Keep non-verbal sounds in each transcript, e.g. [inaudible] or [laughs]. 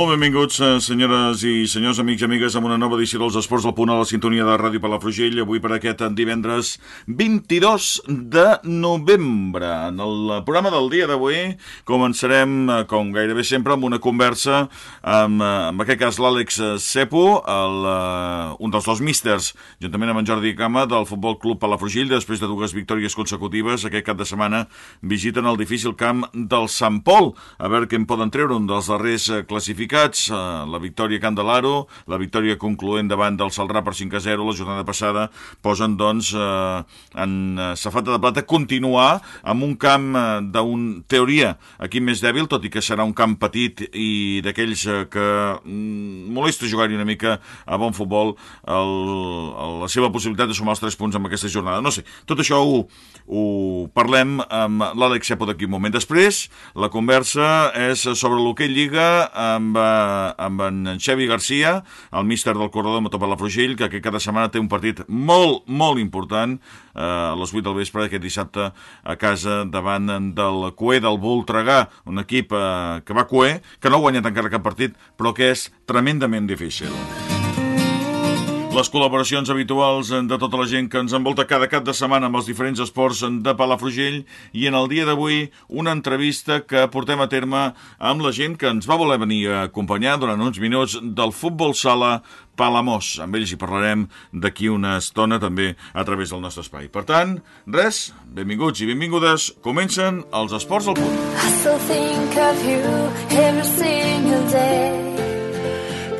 Molt benvinguts, eh, senyores i senyors, amics i amigues, amb una nova edició dels Esports del Punt a la sintonia de Ràdio Palafrugell, avui per aquest divendres 22 de novembre. En el programa del dia d'avui començarem, eh, com gairebé sempre, amb una conversa amb, eh, amb aquest cas, l'Àlex Cepo, el, un dels dos místers, juntament amb en Jordi Cama, del Futbol Club Palafrugell, després de dues victòries consecutives, aquest cap de setmana visiten el difícil camp del Sant Pol, a veure què en poden treure un dels darrers classificats classificats, eh, la victòria Candelaro, la victòria concloent davant del Salrà per 5 a 0 la jornada passada, posen doncs eh, en eh, safata de plata continuar amb un camp eh, d'un teoria aquí més dèbil, tot i que serà un camp petit i d'aquells que mm, molesta jugar-hi una mica a bon futbol el, el, la seva possibilitat de sumar els 3 punts amb aquesta jornada. No sé, tot això ho, ho parlem amb l'Àlex Sepo d'aquí un moment. Després, la conversa és sobre l'hoquei Lliga amb amb, en Xevi Garcia, el míster del corredor Motor Palafrugell, que, que cada setmana té un partit molt, molt important eh, a les 8 del vespre aquest dissabte a casa davant del Cué del Voltregà, un equip eh, que va Cué, que no ha guanyat encara cap partit, però que és tremendament difícil les col·laboracions habituals de tota la gent que ens envolta cada cap de setmana amb els diferents esports de Palafrugell i en el dia d'avui una entrevista que portem a terme amb la gent que ens va voler venir a acompanyar durant uns minuts del futbol sala Palamós. Amb ells hi parlarem d'aquí una estona també a través del nostre espai. Per tant, res, benvinguts i benvingudes, comencen els esports al punt. I still think of you every single day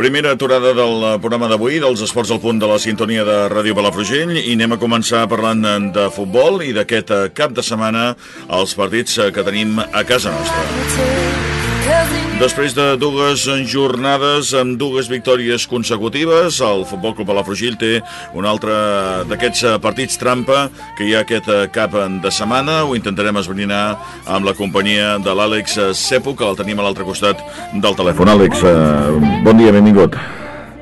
Primera aturada del programa d'avui, dels esports al punt de la sintonia de Ràdio Palafrugell, i anem a començar parlant de futbol i d'aquest cap de setmana els partits que tenim a casa nostra. Després de dues jornades amb dues victòries consecutives, el Futbol Club Palafrugell té un altre d'aquests partits trampa que hi ha aquest cap de setmana. Ho intentarem esbrinar amb la companyia de l'Àlex Sepo, que el tenim a l'altre costat del telèfon. Àlex, eh, bon dia, benvingut.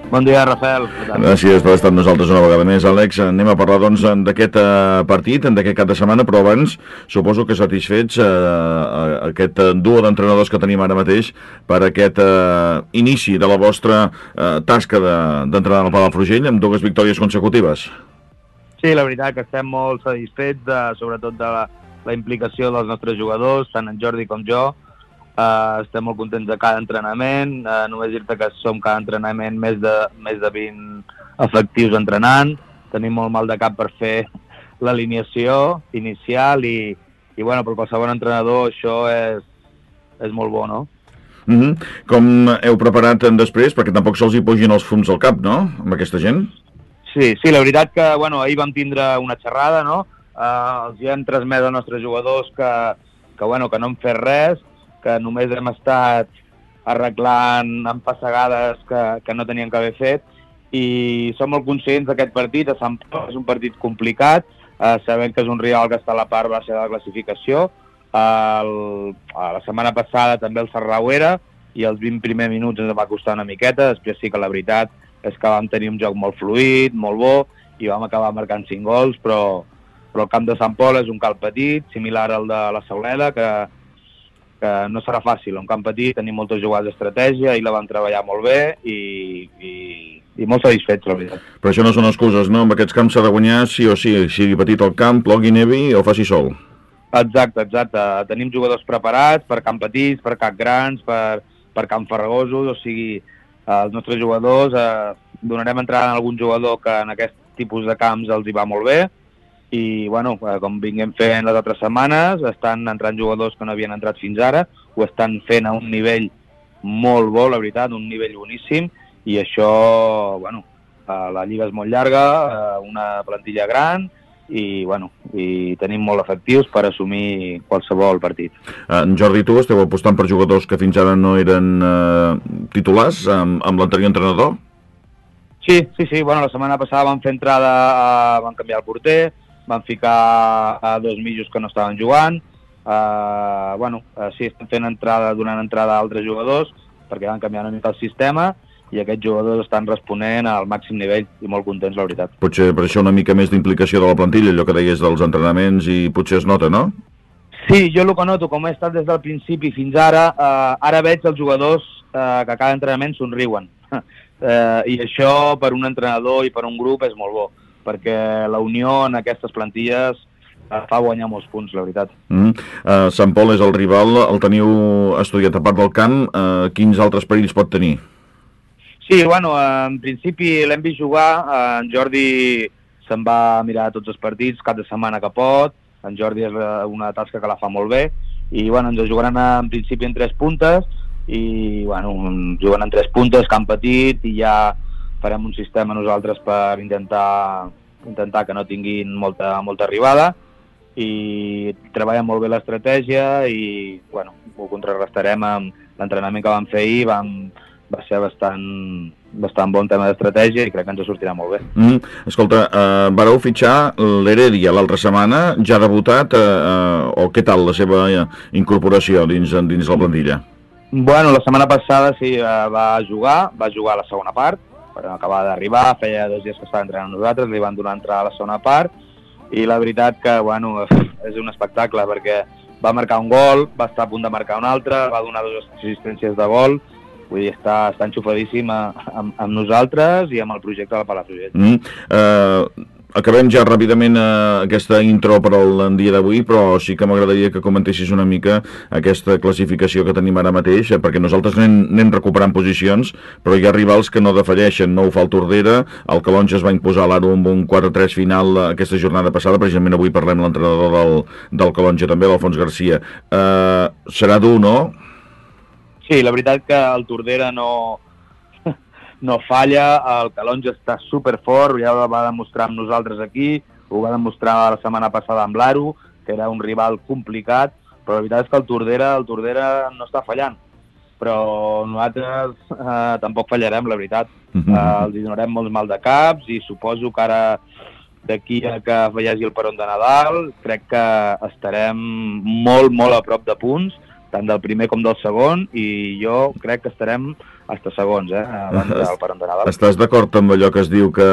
Bon dia, Rafael. Gràcies per estar amb nosaltres una vegada més. Àlex, anem a parlar doncs d'aquest uh, partit, d'aquest cap de setmana, però abans suposo que satisfets uh, aquest duo d'entrenadors que tenim ara mateix per aquest uh, inici de la vostra uh, tasca d'entrenar de, al Palafrugell amb dues victòries consecutives. Sí, la veritat que estem molt satisfets, de, sobretot de la, la implicació dels nostres jugadors, tant en Jordi com jo, Uh, estem molt contents de cada entrenament, uh, només dir-te que som cada entrenament més de, més de 20 efectius entrenant, tenim molt mal de cap per fer [laughs] l'alineació inicial i, i bueno, per qualsevol entrenador això és, és molt bo, no? Mm -hmm. Com heu preparat després? Perquè tampoc se'ls hi pugin els fums al cap, no?, amb aquesta gent? Sí, sí, la veritat que, bueno, ahir vam tindre una xerrada, no?, uh, els hi hem transmès als nostres jugadors que, que, bueno, que no hem fet res, que només hem estat arreglant empassegades que, que no tenien que haver fet i som molt conscients d'aquest partit, a Sant Pau és un partit complicat, eh, sabem que és un rival que està a la part baixa de la classificació, el, la setmana passada també el Serrà ho era, i els 20 primers minuts ens va costar una miqueta, després sí que la veritat és que vam tenir un joc molt fluid, molt bo, i vam acabar marcant 5 gols, però, però el camp de Sant Pol és un camp petit, similar al de la Sauleda, que, que no serà fàcil. Un camp petit, tenim moltes jugades d'estratègia, i la van treballar molt bé i, i, i molt satisfets, la veritat. Però això no són excuses, no? Amb aquests camps s'ha de guanyar sí o sí, sigui petit el camp, plogui nevi o faci sol. Exacte, exacte. Tenim jugadors preparats per camp petits, per camp grans, per, per camp farragosos, o sigui, els nostres jugadors eh, donarem entrada a algun jugador que en aquest tipus de camps els hi va molt bé, i bueno, eh, com vinguem fent les altres setmanes, estan entrant jugadors que no havien entrat fins ara, ho estan fent a un nivell molt bo, la veritat, un nivell boníssim, i això, bueno, eh, la lliga és molt llarga, eh, una plantilla gran, i, bueno, i tenim molt efectius per assumir qualsevol partit. En Jordi, tu esteu apostant per jugadors que fins ara no eren eh, titulars amb, amb l'anterior entrenador? Sí, sí, sí. Bueno, la setmana passada van fer entrada, a, van canviar el porter, van ficar a dos mitjos que no estaven jugant, uh, bueno, uh, sí, estan fent entrada, donant entrada a altres jugadors, perquè van canviar una mica el sistema, i aquests jugadors estan responent al màxim nivell i molt contents, la veritat. Potser per això una mica més d'implicació de la plantilla, allò que deies dels entrenaments, i potser es nota, no? Sí, jo el que noto, com he estat des del principi fins ara, eh, ara veig els jugadors eh, que a cada entrenament somriuen. [laughs] Eh, I això per un entrenador i per un grup és molt bo, perquè la unió en aquestes plantilles eh, fa guanyar molts punts, la veritat. Mm. Uh, Sant Pol és el rival, el teniu estudiat a part del camp, uh, quins altres perills pot tenir? Sí, bueno, en principi l'hem vist jugar, en Jordi se'n va mirar tots els partits, cap de setmana que pot, en Jordi és una tasca que la fa molt bé, i bueno, ens jugaran en principi en tres puntes, i bueno, juguen en tres puntes, camp petit i ja farem un sistema nosaltres per intentar intentar que no tinguin molta, molta arribada i treballem molt bé l'estratègia i bueno, ho contrarrestarem amb l'entrenament que vam fer ahir, vam, va ser bastant, bastant bon tema d'estratègia i crec que ens sortirà molt bé. Mm, escolta, eh, vareu fitxar l'Heredia l'altra setmana, ja ha debutat eh, eh, o què tal la seva incorporació dins, dins la plantilla? Bueno, la setmana passada sí, eh, va jugar, va jugar la segona part, però acabava d'arribar, feia dos dies que estava entrenant nosaltres, li van donar entrar a la segona part, i la veritat que, bueno, és un espectacle, perquè va marcar un gol, va estar a punt de marcar un altre, va donar dues assistències de gol, vull dir, està, està enxufadíssim amb, amb nosaltres i amb el projecte de la Palafrugell. Mm, uh, acabem ja ràpidament eh, aquesta intro per al dia d'avui, però sí que m'agradaria que comentessis una mica aquesta classificació que tenim ara mateix, eh, perquè nosaltres anem, anem recuperant posicions, però hi ha rivals que no defalleixen, no ho fa el Tordera, el Calonja es va imposar l'Aro amb un 4-3 final eh, aquesta jornada passada, precisament avui parlem l'entrenador del, del Calonja també, l'Alfons Garcia. Eh, serà dur, no? Sí, la veritat que el Tordera no, no falla, el Calonja està superfort, ja ho va demostrar amb nosaltres aquí, ho va demostrar la setmana passada amb l'Aro, que era un rival complicat, però la veritat és que el Tordera, el Tordera no està fallant. Però nosaltres eh, tampoc fallarem, la veritat. Uh -huh. eh, els donarem molts mal de caps i suposo que ara d'aquí a que hi hagi el peron de Nadal, crec que estarem molt, molt a prop de punts, tant del primer com del segon, i jo crec que estarem hasta segons, eh, abans del peron de Nadal. Estàs d'acord amb allò que es diu que,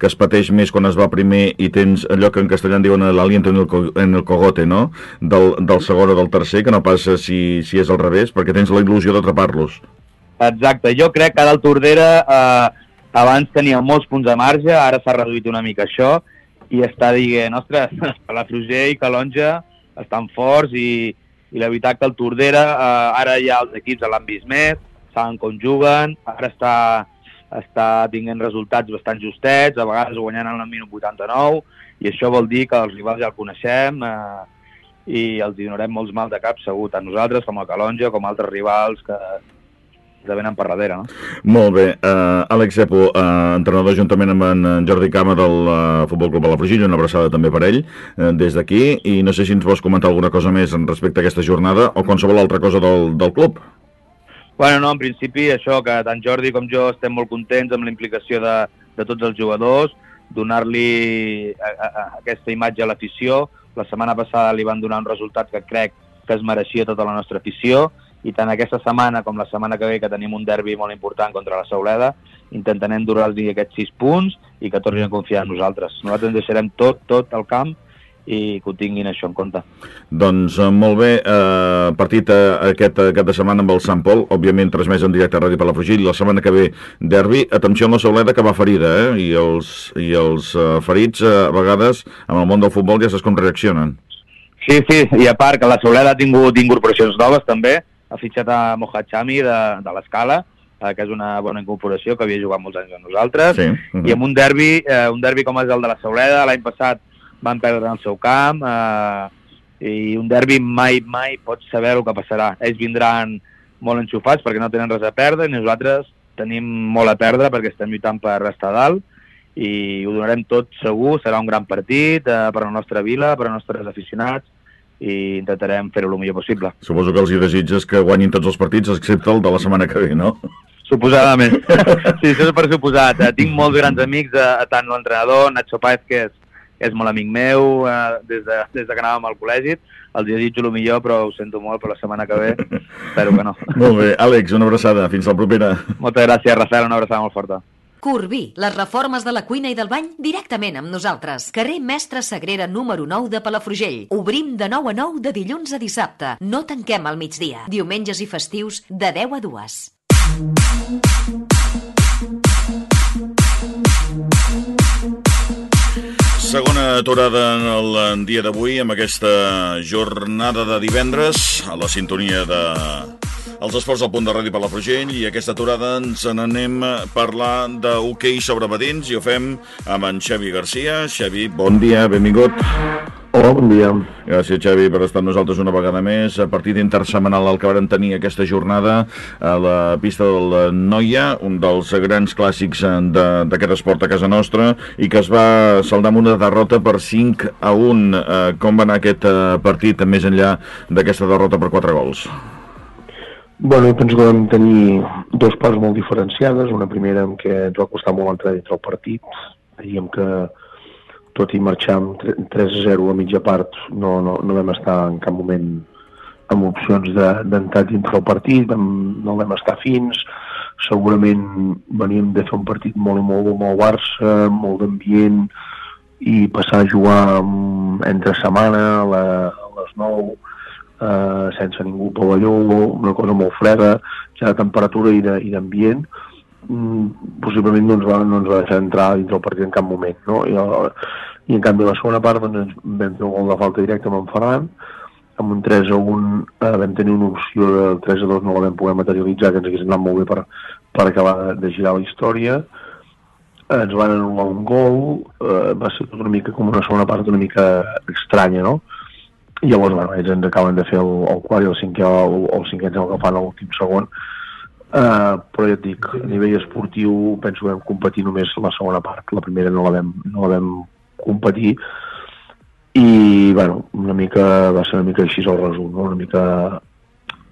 que es pateix més quan es va primer i tens allò que en castellà en diuen l'aliento en, el, en el cogote, no? Del, del segon o del tercer, que no passa si, si és al revés, perquè tens la il·lusió d'atrapar-los. Exacte, jo crec que del Tordera eh, abans tenia molts punts de marge, ara s'ha reduït una mica això, i està dient, ostres, [laughs] la Fruger i Calonja estan forts i, i la veritat que el Tordera, eh, ara ja els equips l'han vist més, saben com juguen, ara està, està tinguent resultats bastant justets, a vegades guanyant en el minut 89, i això vol dir que els rivals ja el coneixem eh, i els donarem molts mal de cap segur, tant nosaltres com el Calonja, com altres rivals que de venen per darrere. No? Molt bé. Uh, Àlex Epo, uh, entrenador juntament amb en Jordi Cama del uh, Futbol Club Palafrugell, una abraçada també per ell uh, des d'aquí, i no sé si ens vols comentar alguna cosa més en respecte a aquesta jornada o qualsevol altra cosa del, del club. Bueno, no, en principi això, que tant Jordi com jo estem molt contents amb la implicació de, de tots els jugadors, donar-li aquesta imatge a l'afició. La setmana passada li van donar un resultat que crec que es mereixia tota la nostra afició i tant aquesta setmana com la setmana que ve que tenim un derbi molt important contra la Sauleda intentarem donar-li aquests sis punts i que tornin a confiar en nosaltres. Nosaltres ens deixarem tot, tot el camp i que ho tinguin això en compte. Doncs eh, molt bé, eh, partit eh, aquest eh, cap de setmana amb el Sant Pol, òbviament transmès en directe a Ràdio Palafrugell, la setmana que ve derbi, atenció amb la Sauleda que va ferida, eh? i els, i els eh, ferits eh, a vegades amb el món del futbol ja saps com reaccionen. Sí, sí, i a part que la Sauleda ha tingut incorporacions noves també, ha fitxat a Mohamed Chami de, de l'Escala, eh, que és una bona incorporació, que havia jugat molts anys amb nosaltres, sí. uh -huh. i amb un derbi, eh, un derbi com és el de la Sauleda, l'any passat van perdre el seu camp eh, i un derbi mai, mai pots saber el que passarà. Ells vindran molt enxufats perquè no tenen res a perdre i nosaltres tenim molt a perdre perquè estem lluitant per restar dalt i ho donarem tot segur, serà un gran partit eh, per a la nostra vila, per als nostres aficionats i intentarem fer-ho el millor possible. Suposo que els hi desitges que guanyin tots els partits excepte el de la setmana que ve, no? Suposadament. [laughs] sí, això és per suposat. Eh, tinc molts grans amics, eh, tant l'entrenador, Nacho Paez, que és és molt amic meu eh, des, de, des de que anàvem al col·legi. Els desitjo el millor, però ho sento molt per la setmana que ve. [laughs] Espero que no. Molt bé. Àlex, una abraçada. Fins la propera. Moltes gràcies, Rafael. Una abraçada molt forta. Corbí, les reformes de la cuina i del bany directament amb nosaltres. Carrer Mestre Sagrera número 9 de Palafrugell. Obrim de 9 a 9 de dilluns a dissabte. No tanquem al migdia. Diumenges i festius de 10 a 2. Segona aturada en el dia d'avui amb aquesta jornada de divendres a la sintonia de els esports al punt de ràdio per la Frugell i aquesta aturada ens n'anem a parlar d'hoquei sobre patins i ho fem amb en Xavi Garcia. Xavi, bon dia, benvingut. Hola, bon dia. Gràcies, Xavi, per estar amb nosaltres una vegada més. A partit intersemanal el que varen tenir aquesta jornada a la pista del Noia, un dels grans clàssics d'aquest esport a casa nostra, i que es va saldar amb una derrota per 5 a 1. Eh, com va anar aquest eh, partit més enllà d'aquesta derrota per 4 gols? Bueno, penso que vam tenir dos parts molt diferenciades. Una primera en què ens va costar molt entrar dintre el partit. Diguem que tot i marxar amb 3-0 a mitja part no, no, no vam estar en cap moment amb opcions d'entrar de, dintre el partit, vam, no vam estar fins, segurament veníem de fer un partit molt i molt, molt Barça, molt d'ambient, i passar a jugar entre setmana a, a les 9, eh, sense ningú pavelló, una cosa molt freda, ja de temperatura i d'ambient, mm, possiblement no ens, va, no ens va deixar entrar dintre el partit en cap moment. No? I, I en canvi la segona part doncs, vam fer un gol de falta directa amb en Ferran, amb un 3 a 1 eh, vam tenir una opció del 3 a 2 no la vam poder materialitzar, que ens hagués anat molt bé per, per acabar de, girar la història. Eh, ens van anul·lar un gol, eh, va ser una mica com una segona part una mica estranya, no? I llavors bueno, ells ens acaben de fer el, el quart i el cinquè, el, el cinquè ens el fan a l'últim segon uh, però ja et dic, a nivell esportiu penso que vam competir només la segona part la primera no la vam, no la vam competir i bueno, una mica va ser una mica així el resum, no? una mica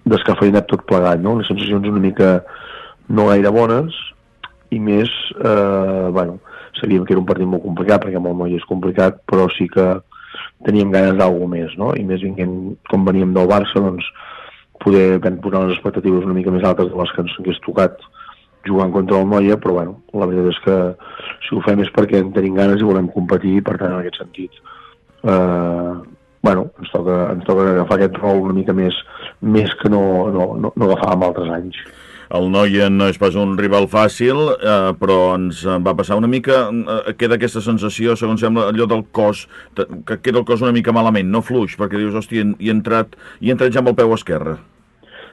descafeinat tot plegat, no? les sensacions una mica no gaire bones i més, eh, bueno, sabíem que era un partit molt complicat perquè molt noi és complicat, però sí que teníem ganes d'algú més, no? I més vinguent, com veníem del Barça, doncs poder vam posar les expectatives una mica més altes de les que ens hagués tocat jugant contra el Noia, però bueno, la veritat és que si ho fem és perquè en tenim ganes i volem competir, per tant, en aquest sentit, eh, bueno, ens toca, ens toca agafar aquest rol una mica més, més que no, no, no, no agafàvem altres anys. El Noia no és pas un rival fàcil, eh, però ens va passar una mica... Eh, queda aquesta sensació, segons sembla, allò del cos, que queda el cos una mica malament, no fluix, perquè dius, hòstia, hi he entrat, hi he entrat ja amb el peu esquerre.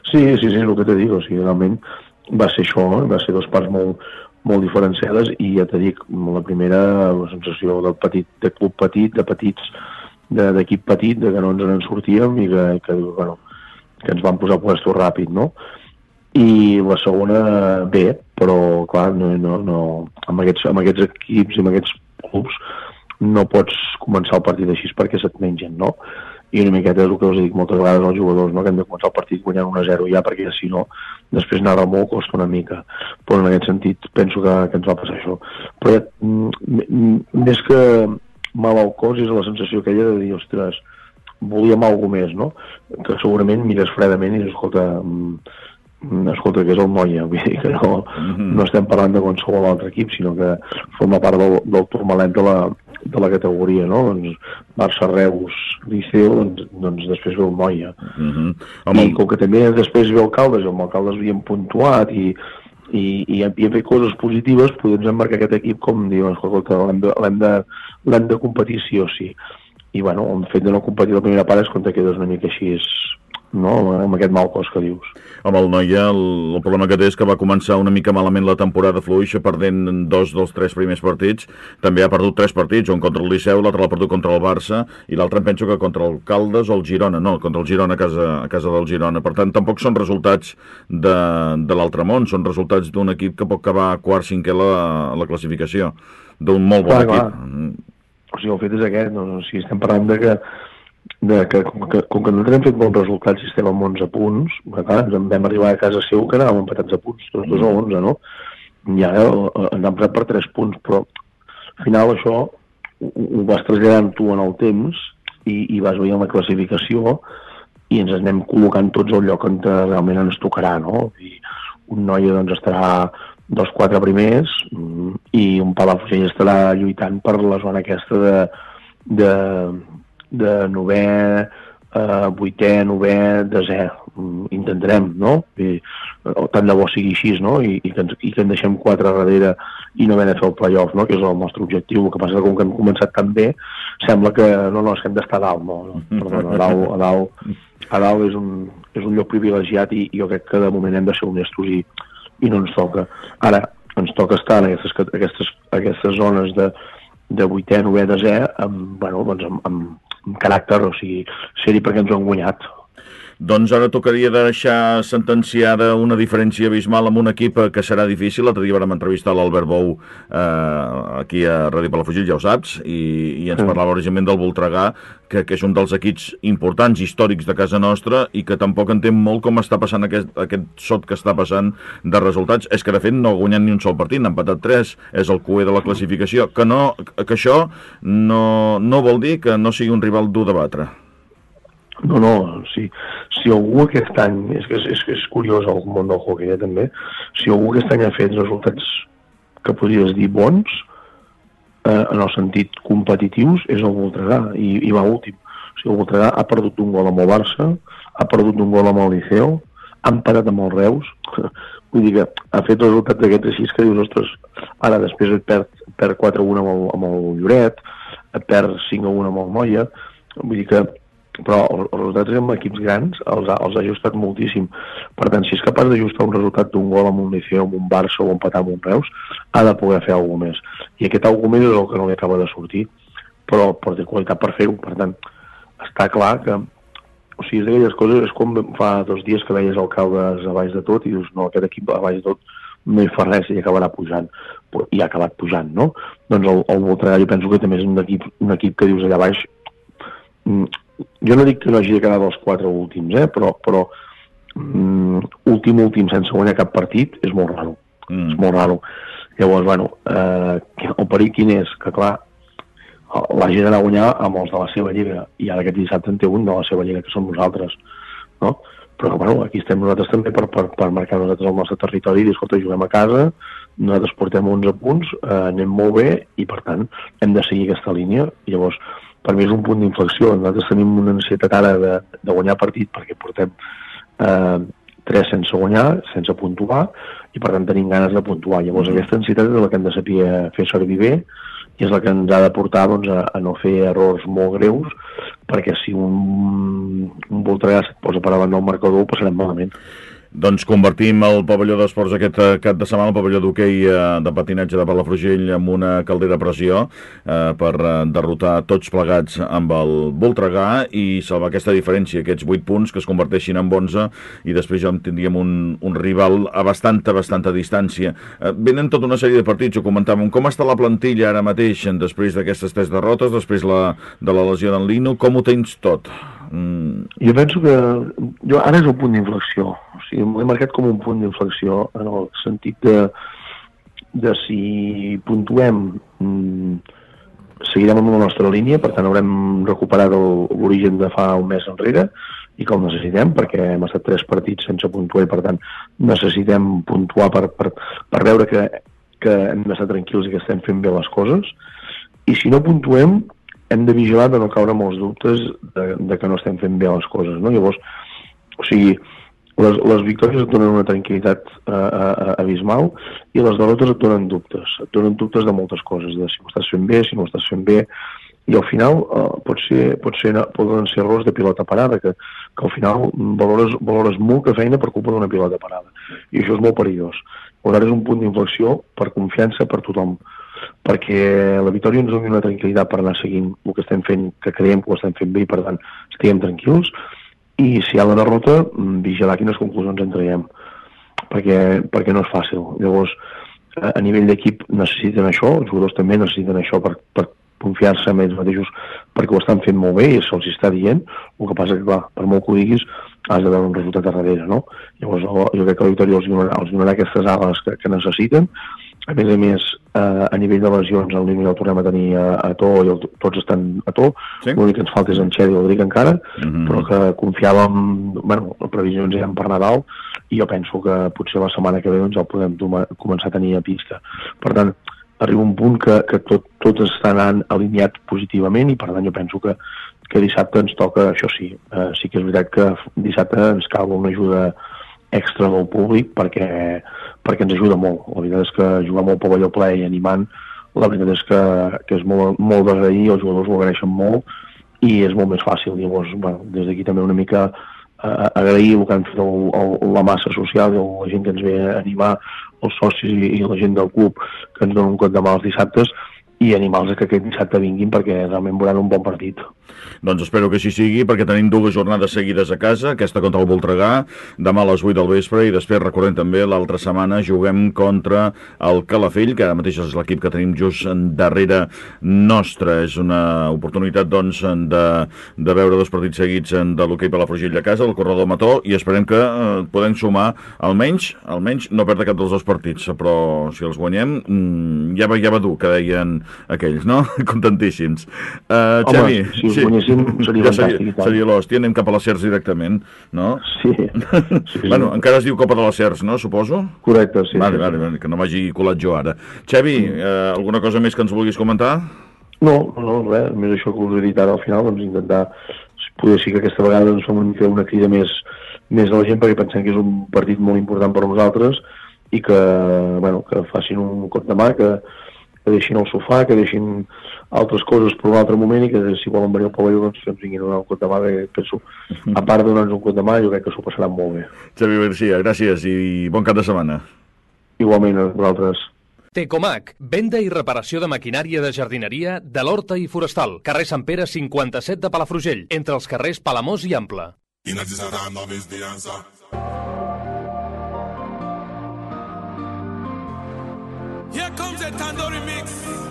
Sí, sí, sí, és el que te dic, o sigui, realment va ser això, eh? va ser dos parts molt, molt diferenciades i ja te dic, la primera, la sensació del petit, de club petit, de petits, d'equip de, petit, de que no ens en sortíem i que, que, bueno, que ens van posar puesto ràpid, no? I la segona bé, però clar, no, no, no, amb, aquests, amb aquests equips i amb aquests clubs no pots començar el partit així perquè se't mengen, no? I una miqueta és el que us dic moltes vegades als jugadors, no? que hem de començar el partit guanyant 1-0 ja, perquè si no, després anar molt costa una mica. Però en aquest sentit penso que, que ens va passar això. Però ja, més que mal al cos és la sensació aquella de dir, ostres, volíem alguna més, no? Que segurament mires fredament i dius, escolta, escolta, que és el Moia, vull dir que no, mm -hmm. no estem parlant de qualsevol altre equip, sinó que forma part del, del turmalet de la, de la categoria, no? Doncs Barça, Reus, Liceu, doncs, doncs després ve el Moia. Mm -hmm. I el... com que també després ve el Caldes, i el Caldes havíem puntuat i, i, i i hem fet coses positives, podem emmarcar aquest equip com diuen, escolta, l'hem de, de, de competir sí o sí. I bueno, el fet de no competir la primera part és quan te quedes una mica així no? amb aquest mal cos que dius. Amb el Noia, el, el problema que té és que va començar una mica malament la temporada fluixa, perdent dos dels tres primers partits. També ha perdut tres partits, un contra el Liceu, l'altre l'ha perdut contra el Barça, i l'altre em penso que contra el Caldes o el Girona, no, contra el Girona a casa, a casa del Girona. Per tant, tampoc són resultats de, de l'altre món, són resultats d'un equip que pot acabar quart, cinquè la, la classificació, d'un molt bon clar, equip. Clar. O sigui, el fet és aquest, no? o sigui, estem parlant de que de que, com que, com que nosaltres hem fet bons resultats i estem amb 11 punts, clar, ens vam arribar a casa seu que anàvem empatats a punts, tots dos a 11, mm. no? I ara eh, ens han posat per 3 punts, però al final això ho, ho vas traslladant tu en el temps i, i vas veient la classificació i ens anem col·locant tots al lloc on realment ens tocarà, no? I un noi doncs estarà dels quatre primers mm, i un Palafrugell estarà lluitant per la zona aquesta de, de, de novè, eh, vuitè, novè, desè. Mm, intentarem, no? I, tant de bo sigui així, no? I, i, que ens, I que en deixem quatre darrere i no haver de fer el playoff, no? Que és el nostre objectiu. El que passa que com que hem començat tan bé, sembla que no, no, és que hem d'estar a dalt, no? no perdona, a dalt, a dalt, a dalt és, un, és un lloc privilegiat i, i jo crec que de moment hem de ser honestos i, i no ens toca. Ara, ens toca estar en aquestes, aquestes, aquestes zones de, de vuitè, novè, desè, amb, bueno, doncs amb, amb, amb caràcter, o sigui, ser-hi perquè ens ho han guanyat, doncs ara tocaria deixar sentenciada una diferència abismal amb un equip que serà difícil. L'altre dia vam entrevistar l'Albert Bou eh, aquí a Ràdio Palafrugell, ja ho saps, i, i ens parlava originalment del Voltregà, que, que és un dels equips importants, històrics de casa nostra i que tampoc entén molt com està passant aquest, aquest sot que està passant de resultats. És que, de fet, no ha guanyat ni un sol partit, n'ha empatat tres, és el cué de la classificació. Que, no, que això no, no vol dir que no sigui un rival dur de batre. No, no, si, si algú aquest any, és que és, és, és curiós el món del hockey eh, també, si algú aquest any ha fet resultats que podries dir bons, eh, en el sentit competitius, és el Voltregà, i, i va últim. O sigui, el Voltregà ha perdut un gol amb el Barça, ha perdut un gol amb el Liceo, ha empatat amb el Reus, [laughs] vull dir que ha fet resultats d'aquests així que dius, ostres, ara després et perd, perd 4-1 amb, amb el Lloret, et perd 5-1 amb el Moia, vull dir que però els resultats amb equips grans els ha, els ha ajustat moltíssim. Per tant, si és capaç d'ajustar un resultat d'un gol amb un Liceu, amb un Barça o empatar amb un Reus, ha de poder fer alguna més. I aquest alguna més és el que no li acaba de sortir, però, però té qualitat per fer-ho. Per tant, està clar que o sigui, és d'aquelles coses, és com fa dos dies que veies el Caldes a baix de tot i dius, no, aquest equip a baix de tot no hi fa res i acabarà pujant i ha acabat pujant, no? Doncs el, el Voltregà jo penso que també és un equip, un equip que dius allà baix mm, jo no dic que no hagi de quedar dels quatre últims, eh? però, però mm, últim, últim, sense guanyar cap partit, és molt raro. Mm. És molt raro. Llavors, bueno, eh, el perill quin és? Que, clar, la gent ha de guanyar amb els de la seva lliga, i ara aquest dissabte en té un de la seva lliga, que som nosaltres, no? Però, bueno, aquí estem nosaltres també per, per, per marcar nosaltres el nostre territori i dir, escolta, juguem a casa, nosaltres portem 11 punts, eh, anem molt bé, i, per tant, hem de seguir aquesta línia. Llavors, per mi és un punt d'inflexió. Nosaltres tenim una necessitat ara de, de guanyar partit perquè portem eh, tres sense guanyar, sense puntuar, i per tant tenim ganes de puntuar. Llavors mm. aquesta necessitat és la que hem de saber fer servir bé i és la que ens ha de portar doncs, a, a no fer errors molt greus perquè si un, un Voltregà se't posa per davant del marcador passarem malament. Doncs convertim el pavelló d'esports aquest eh, cap de setmana, el pavelló d'hoquei eh, de patinatge de Palafrugell en una caldera pressió eh, per eh, derrotar tots plegats amb el Voltregà i salvar aquesta diferència, aquests 8 punts que es converteixin en 11 i després ja en tindríem un, un rival a bastanta, bastanta distància. Eh, venen tota una sèrie de partits, ho comentàvem, com està la plantilla ara mateix després d'aquestes tres derrotes, després la, de la lesió d'en Lino, com ho tens tot? Mm. Jo penso que jo, ara és un punt d'inflexió. O sigui, m'ho he marcat com un punt d'inflexió en el sentit de, de si puntuem mm, seguirem amb la nostra línia, per tant haurem recuperat l'origen de fa un mes enrere i que el necessitem perquè hem estat tres partits sense puntuar i per tant necessitem puntuar per, per, per veure que, que hem d'estar tranquils i que estem fent bé les coses i si no puntuem hem de vigilar de no caure els dubtes de, de que no estem fent bé les coses, no? Llavors, o sigui, les, les victòries et donen una tranquil·litat eh, eh, abismal i les derrotes et donen dubtes, et donen dubtes de moltes coses, de si ho estàs fent bé, si no ho estàs fent bé, i al final eh, pot ser, pot ser, poden ser errors de pilota parada, que, que al final valores, valores molta feina per culpa d'una pilota parada. I això és molt perillós. Llavors és un punt d'inflexió per confiança per tothom perquè la victòria ens doni una tranquil·litat per anar seguint el que estem fent, que creiem que ho estem fent bé i per tant estiguem tranquils i si hi ha la derrota, mm, vigilar quines conclusions en traiem perquè, perquè no és fàcil. Llavors, a nivell d'equip necessiten això, els jugadors també necessiten això per, per confiar-se en ells mateixos perquè ho estan fent molt bé i se'ls està dient, el que passa que, clar, per molt que ho diguis, has de veure un resultat a darrere, no? Llavors, jo crec que la victòria els donarà, els donarà aquestes ales que, que necessiten a més a més, eh, a nivell de lesions, el límit el tornem a tenir a, a to i el, tots estan a to. Sí. L'únic que ens falta és en Xevi Rodric encara, Mhm. però que confiàvem, bueno, les previsions eren per Nadal i jo penso que potser la setmana que ve doncs, ja el podem començar a tenir a pista. Per tant, arriba un punt que, que tot, tot està anant alineat positivament i per tant jo penso que, que dissabte ens toca, això sí, eh, sí que és veritat que dissabte ens cal una ajuda extra del públic perquè, perquè ens ajuda molt. La veritat és que jugar el pavelló ple i animant, la veritat és que, que és molt, molt d'agrair, els jugadors ho agraeixen molt i és molt més fàcil. Llavors, bueno, des d'aquí també una mica eh, agrair el que han fet el, el, la massa social i la gent que ens ve a animar, els socis i, i la gent del club que ens donen un cop de mà els dissabtes i animar-los a que aquest dissabte vinguin perquè realment veuran un bon partit. Doncs espero que així sigui, perquè tenim dues jornades seguides a casa, aquesta contra el Voltregà, demà a les 8 del vespre, i després, recordem també, l'altra setmana juguem contra el Calafell, que ara mateix és l'equip que tenim just darrere nostra. És una oportunitat, doncs, de, de veure dos partits seguits de l'hoquei per la Frugilla a casa, el corredor Mató, i esperem que eh, podem sumar almenys, almenys no perdre cap dels dos partits, però si els guanyem, mm, ja va, ja va dur, que deien aquells, no? [laughs] Contentíssims. Uh, Home, Xavi, si us guanyéssim seria ja fantàstic seria, seria l'hòstia, anem cap a les Cers directament, no? Sí, sí, [laughs] sí. Bueno, encara es diu Copa de les Cers, no, suposo? correcte, sí. vale, sí, vale, vale, que no m'hagi colat jo ara. Xavi, eh, alguna cosa més que ens vulguis comentar? No, no, no, res, més això que us he dit ara al final, doncs intentar, poder sí que aquesta vegada doncs, fem una, una crida més, més a la gent perquè pensem que és un partit molt important per a nosaltres i que, bueno, que facin un cop de mà, que, que deixin el sofà, que deixin altres coses per un altre moment i que si volen venir al pavelló doncs que ens vinguin a donar un cop de mà, perquè penso, a part de donar-nos un cop de mà, jo crec que s'ho passaran molt bé. Xavi Garcia, gràcies i bon cap de setmana. Igualment a vosaltres. Tecomac, venda i reparació de maquinària de jardineria de l'Horta i Forestal. Carrer Sant Pere 57 de Palafrugell, entre els carrers Palamós i Ample. In a this time, love is the answer. Here comes a Tandoori mix.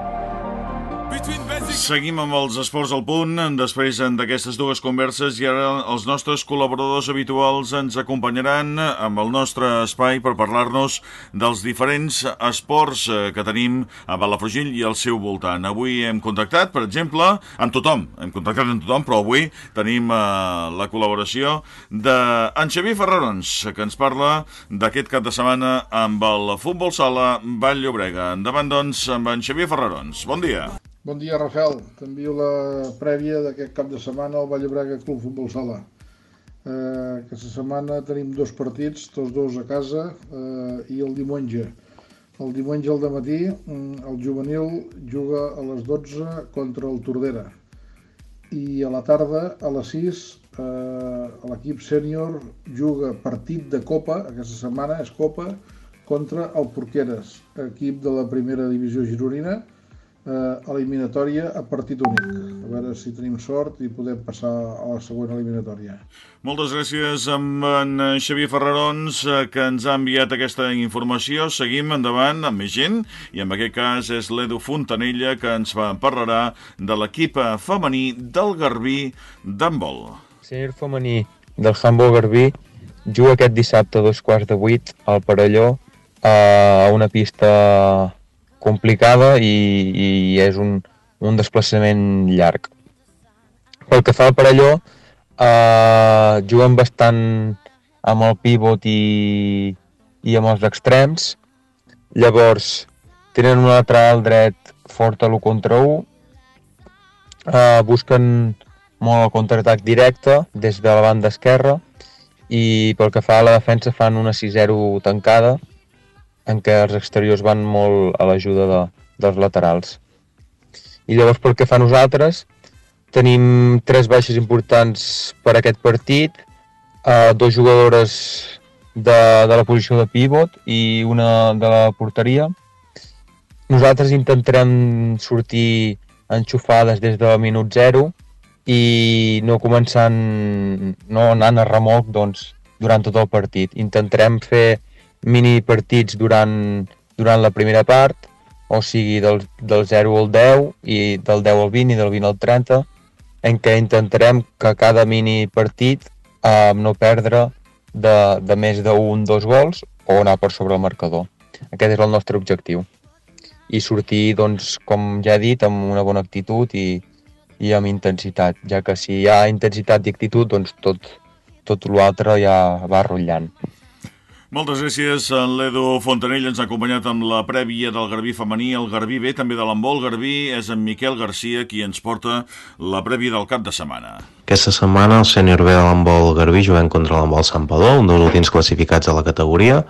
Seguim amb els esports al punt, després d'aquestes dues converses i ara els nostres col·laboradors habituals ens acompanyaran amb el nostre espai per parlar-nos dels diferents esports eh, que tenim a Balafrugell i al seu voltant. Avui hem contactat, per exemple, amb tothom, hem contactat amb tothom, però avui tenim eh, la col·laboració d'en Xavier Ferrarons, que ens parla d'aquest cap de setmana amb el futbol sala Vall Llobrega. Endavant, doncs, amb en Xavier Ferrarons. Bon dia. Bon dia, Rafael. T'envio la prèvia d'aquest cap de setmana al Vallebrega Club Futbol Sala. Eh, aquesta setmana tenim dos partits, tots dos a casa, eh, i el diumenge. El diumenge al matí el juvenil juga a les 12 contra el Tordera. I a la tarda, a les 6, eh, l'equip sènior juga partit de Copa, aquesta setmana és Copa, contra el Porqueres, equip de la primera divisió gironina, eh, eliminatòria a partit únic. A veure si tenim sort i podem passar a la següent eliminatòria. Moltes gràcies amb en Xavier Ferrarons eh, que ens ha enviat aquesta informació. Seguim endavant amb més gent i en aquest cas és l'Edu Fontanella que ens va parlarà de l'equip femení del Garbí d'handbol. Sènior femení del handball Garbí juga aquest dissabte a dos quarts de vuit al Parelló a una pista complicada i, i és un, un desplaçament llarg. Pel que fa al Parelló, eh, juguen bastant amb el pivot i, i amb els extrems. Llavors, tenen un lateral dret fort a l'1 contra 1, eh, busquen molt el contraatac directe des de la banda esquerra i pel que fa a la defensa fan una 6-0 tancada en què els exteriors van molt a l'ajuda de, dels laterals. I llavors pel que fa a nosaltres, tenim tres baixes importants per aquest partit, eh, dos jugadores de, de la posició de pivot i una de la porteria. Nosaltres intentarem sortir enxufades des del minut 0 i no començant, no anant a remolc doncs, durant tot el partit. Intentarem fer mini partits durant, durant la primera part, o sigui del, del 0 al 10 i del 10 al 20 i del 20 al 30, en què intentarem que cada mini partit eh, no perdre de, de més d'un, dos gols o anar per sobre el marcador. Aquest és el nostre objectiu. I sortir, doncs, com ja he dit, amb una bona actitud i, i amb intensitat, ja que si hi ha intensitat i actitud, doncs tot, tot l'altre ja va rotllant. Moltes gràcies, en l'Edu Fontanell. Ens ha acompanyat amb la prèvia del Garbí femení, el Garbí B, també de l'handbol Garbí, és en Miquel Garcia qui ens porta la prèvia del cap de setmana. Aquesta setmana el sènior B de l'handbol Garbí juguem contra l'handbol Sant Padó, un dels últims classificats a la categoria,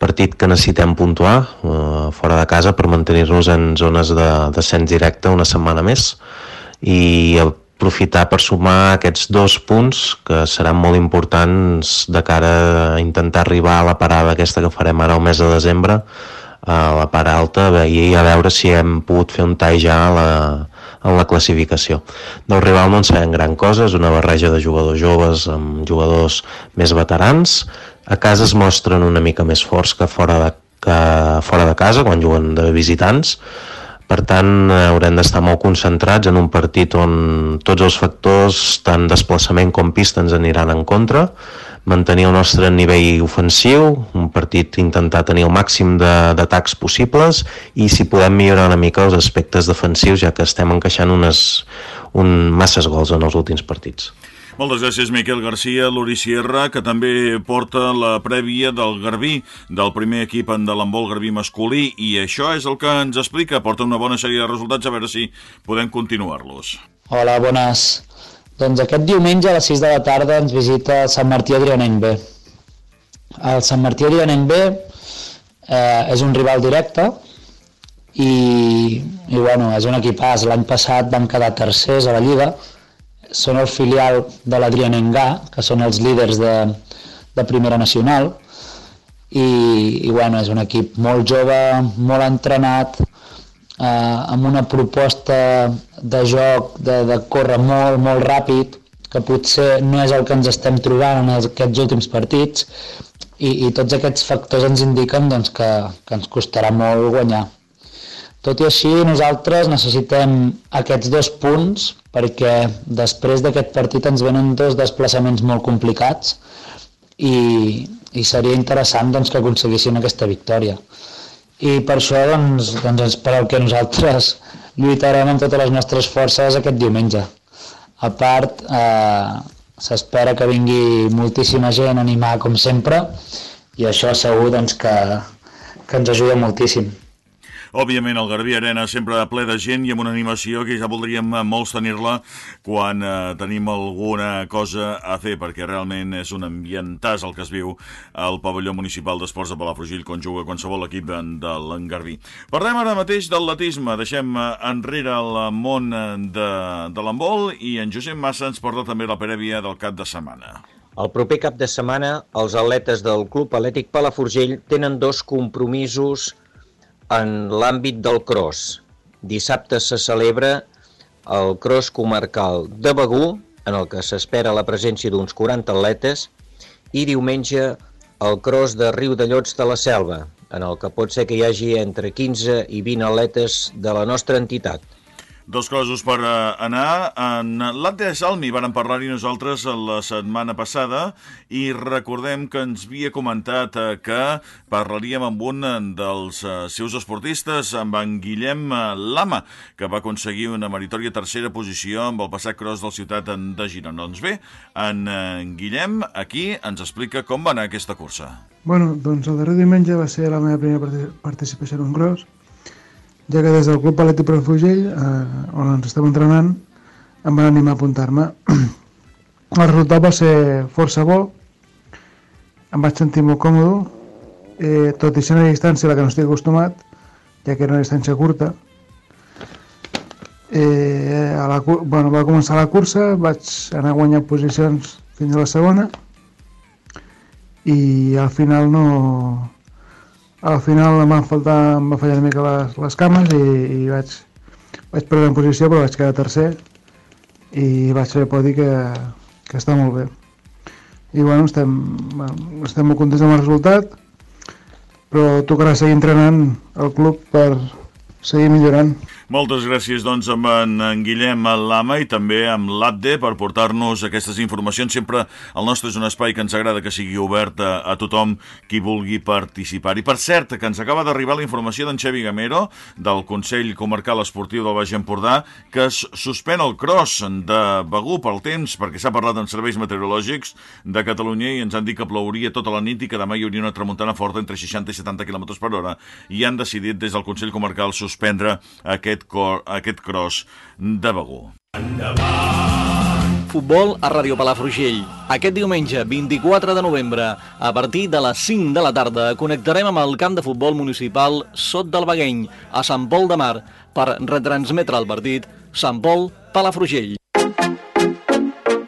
partit que necessitem puntuar eh, fora de casa per mantenir-nos en zones de descens directe una setmana més. I aprofitar per sumar aquests dos punts que seran molt importants de cara a intentar arribar a la parada aquesta que farem ara el mes de desembre a la part alta i a veure si hem pogut fer un tall ja a la, en la classificació. Del rival no en sabem gran cosa, és una barreja de jugadors joves amb jugadors més veterans. A casa es mostren una mica més forts que fora de, que fora de casa, quan juguen de visitants, per tant, haurem d'estar molt concentrats en un partit on tots els factors, tant desplaçament com pista, ens aniran en contra, mantenir el nostre nivell ofensiu, un partit intentar tenir el màxim d'atacs possibles i si podem millorar una mica els aspectes defensius, ja que estem encaixant unes, un, masses gols en els últims partits. Moltes gràcies, Miquel Garcia, l'Uri Sierra, que també porta la prèvia del Garbí, del primer equip de l'embol Garbí masculí, i això és el que ens explica. Porta una bona sèrie de resultats, a veure si podem continuar-los. Hola, bones. Doncs aquest diumenge a les 6 de la tarda ens visita Sant Martí Adrianenc B. El Sant Martí Adrianenc B eh, és un rival directe i, i bueno, és un equipàs. L'any passat van quedar tercers a la Lliga, són el filial de l'Adrianengà, que són els líders de, de Primera Nacional, i, i bueno, és un equip molt jove, molt entrenat, eh, amb una proposta de joc de, de córrer molt, molt ràpid, que potser no és el que ens estem trobant en aquests últims partits, i, i tots aquests factors ens indiquen doncs, que, que ens costarà molt guanyar. Tot i així, nosaltres necessitem aquests dos punts perquè després d'aquest partit ens venen dos desplaçaments molt complicats i, i seria interessant doncs, que aconseguissin aquesta victòria. I per això doncs, doncs és per el que nosaltres [laughs] lluitarem amb totes les nostres forces aquest diumenge. A part, eh, s'espera que vingui moltíssima gent a animar com sempre i això segur doncs, que, que ens ajuda moltíssim. Òbviament, el Garbí Arena sempre ple de gent i amb una animació que ja voldríem eh, molts tenir-la quan eh, tenim alguna cosa a fer, perquè realment és un ambientàs el que es viu al pavelló municipal d'esports de Palafrugell quan juga qualsevol equip de l'Engarbí. Parlem ara mateix del latisme, deixem eh, enrere el món de, de l'embol i en Josep Massa ens porta també la prèvia del cap de setmana. El proper cap de setmana, els atletes del Club Atlètic Palafrugell tenen dos compromisos en l'àmbit del cross. Dissabte se celebra el cross comarcal de Begú, en el que s'espera la presència d'uns 40 atletes, i diumenge el cross de Riu de Llots de la Selva, en el que pot ser que hi hagi entre 15 i 20 atletes de la nostra entitat. Dos coses per uh, anar. En l'Ante Salmi varen parlar-hi nosaltres la setmana passada i recordem que ens havia comentat uh, que parlaríem amb un dels seus esportistes, amb en Guillem Lama, que va aconseguir una meritòria tercera posició amb el passat cross del ciutat de Girona. Doncs bé, en Guillem aquí ens explica com va anar aquesta cursa. Bueno, doncs el darrer diumenge va ser la meva primera participació en un cross ja que des del Club Atlètic Palafrugell, eh, on ens estem entrenant, em van animar a apuntar-me. [clears throat] El resultat va ser força bo, em vaig sentir molt còmode, eh, tot i ser una distància a la que no estic acostumat, ja que era una distància curta. Eh, a la, bueno, va començar la cursa, vaig anar guanyant posicions fins a la segona i al final no, al final em van faltar, em va fallar una mica les, les cames i, i vaig, vaig perdre en posició però vaig quedar tercer i vaig fer podi que, que està molt bé. I bueno, estem, estem molt contents amb el resultat, però tocarà seguir entrenant al club per seguir millorant. Moltes gràcies, doncs, amb en, en Guillem Lama i també amb l'ADDE per portar-nos aquestes informacions. Sempre el nostre és un espai que ens agrada que sigui obert a, a tothom qui vulgui participar. I per cert, que ens acaba d'arribar la informació d'en Xevi Gamero, del Consell Comarcal Esportiu del Baix Empordà, que es suspèn el cross de Begú pel temps, perquè s'ha parlat en serveis meteorològics de Catalunya i ens han dit que plouria tota la nit i que demà hi hauria una tramuntana forta entre 60 i 70 km per hora i han decidit des del Consell Comarcal suspendre aquest aquest, cor, aquest cross de Begú. Futbol a Ràdio Palafrugell. Aquest diumenge, 24 de novembre, a partir de les 5 de la tarda, connectarem amb el camp de futbol municipal Sot del Bagueny, a Sant Pol de Mar, per retransmetre el partit Sant Pol Palafrugell.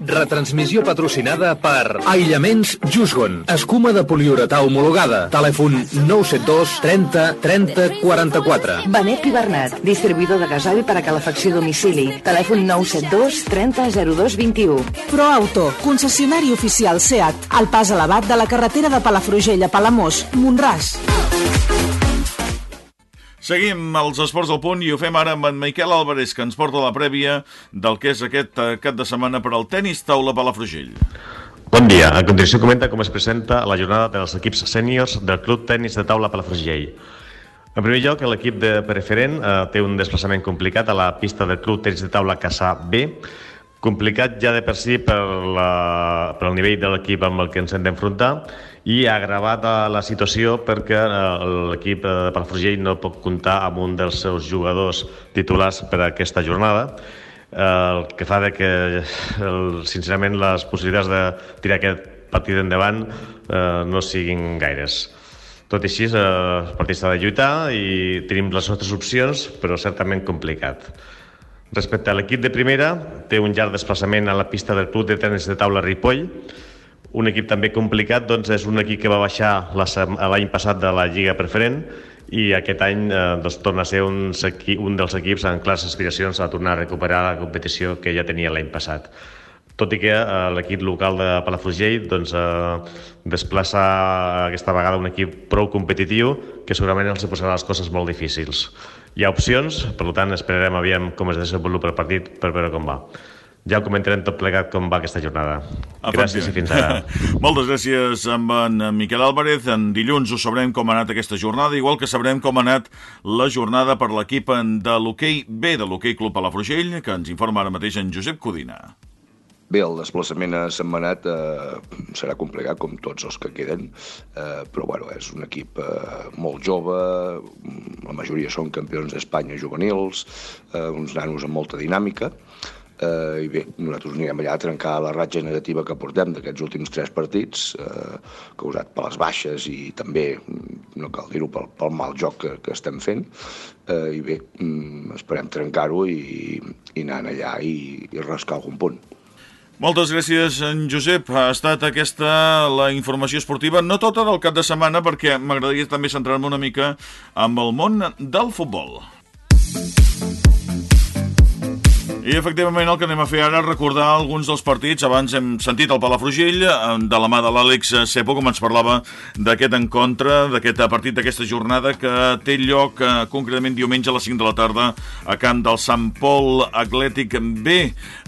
Retransmissió patrocinada per Aïllaments Jusgon. Escuma de poliuretà homologada. Telèfon 972 30 30 44. Benet i Bernat, distribuïdor de gasoil per a calefacció a domicili. Telèfon 972 30 02 21. ProAuto, concessionari oficial SEAT, al pas elevat de la carretera de Palafrugell a Palamós, Montràs. Seguim els esports al punt i ho fem ara amb en Miquel Álvarez, que ens porta la prèvia del que és aquest eh, cap de setmana per al tennis taula Palafrugell. Bon dia. A continuació comenta com es presenta la jornada dels equips sèniors del Club Tenis de Taula Palafrugell. En primer lloc, l'equip de preferent eh, té un desplaçament complicat a la pista del Club Tenis de Taula Caçà B, complicat ja de per si per, la, per el nivell de l'equip amb el que ens hem d'enfrontar i ha agravat eh, la situació perquè eh, l'equip de Palafrugell no pot comptar amb un dels seus jugadors titulars per a aquesta jornada el que fa de que sincerament les possibilitats de tirar aquest partit endavant eh, no siguin gaires. Tot i així, eh, el partit s'ha de lluitar i tenim les nostres opcions, però certament complicat. Respecte a l'equip de primera, té un llarg desplaçament a la pista del club de tenis de taula Ripoll. Un equip també complicat, doncs és un equip que va baixar l'any passat de la Lliga Preferent i aquest any eh, doncs, torna a ser un, un dels equips amb clares aspiracions a tornar a recuperar la competició que ja tenia l'any passat tot i que eh, l'equip local de Palafrugell doncs, eh, desplaça aquesta vegada un equip prou competitiu que segurament els posarà les coses molt difícils. Hi ha opcions, per tant esperarem aviam com es desenvolupa el partit per veure com va. Ja ho comentarem tot plegat com va aquesta jornada. Gràcies i fins ara. [laughs] Moltes gràcies amb en Miquel Álvarez. En dilluns ho sabrem com ha anat aquesta jornada, igual que sabrem com ha anat la jornada per l'equip de l'hoquei B de l'hoquei Club Palafrugell, que ens informa ara mateix en Josep Codina. Bé, el desplaçament a Setmanat eh, serà complicat, com tots els que queden, eh, però bueno, és un equip eh, molt jove, la majoria són campions d'Espanya juvenils, eh, uns nanos amb molta dinàmica, eh, i bé, nosaltres anirem allà a trencar la ratxa negativa que portem d'aquests últims tres partits, eh, causat per les baixes i també, no cal dir-ho, pel, pel mal joc que, que estem fent, eh, i bé, mm, esperem trencar-ho i, i anar allà i, i rascar algun punt. Moltes gràcies, en Josep. Ha estat aquesta la informació esportiva, no tota del cap de setmana, perquè m'agradaria també centrar-me una mica amb el món del futbol. I efectivament el que anem a fer ara és recordar alguns dels partits. Abans hem sentit el Palafrugell eh, de la mà de l'Àlex Cepo, com ens parlava d'aquest encontre, d'aquest partit d'aquesta jornada que té lloc eh, concretament diumenge a les 5 de la tarda a camp del Sant Pol Atlètic B.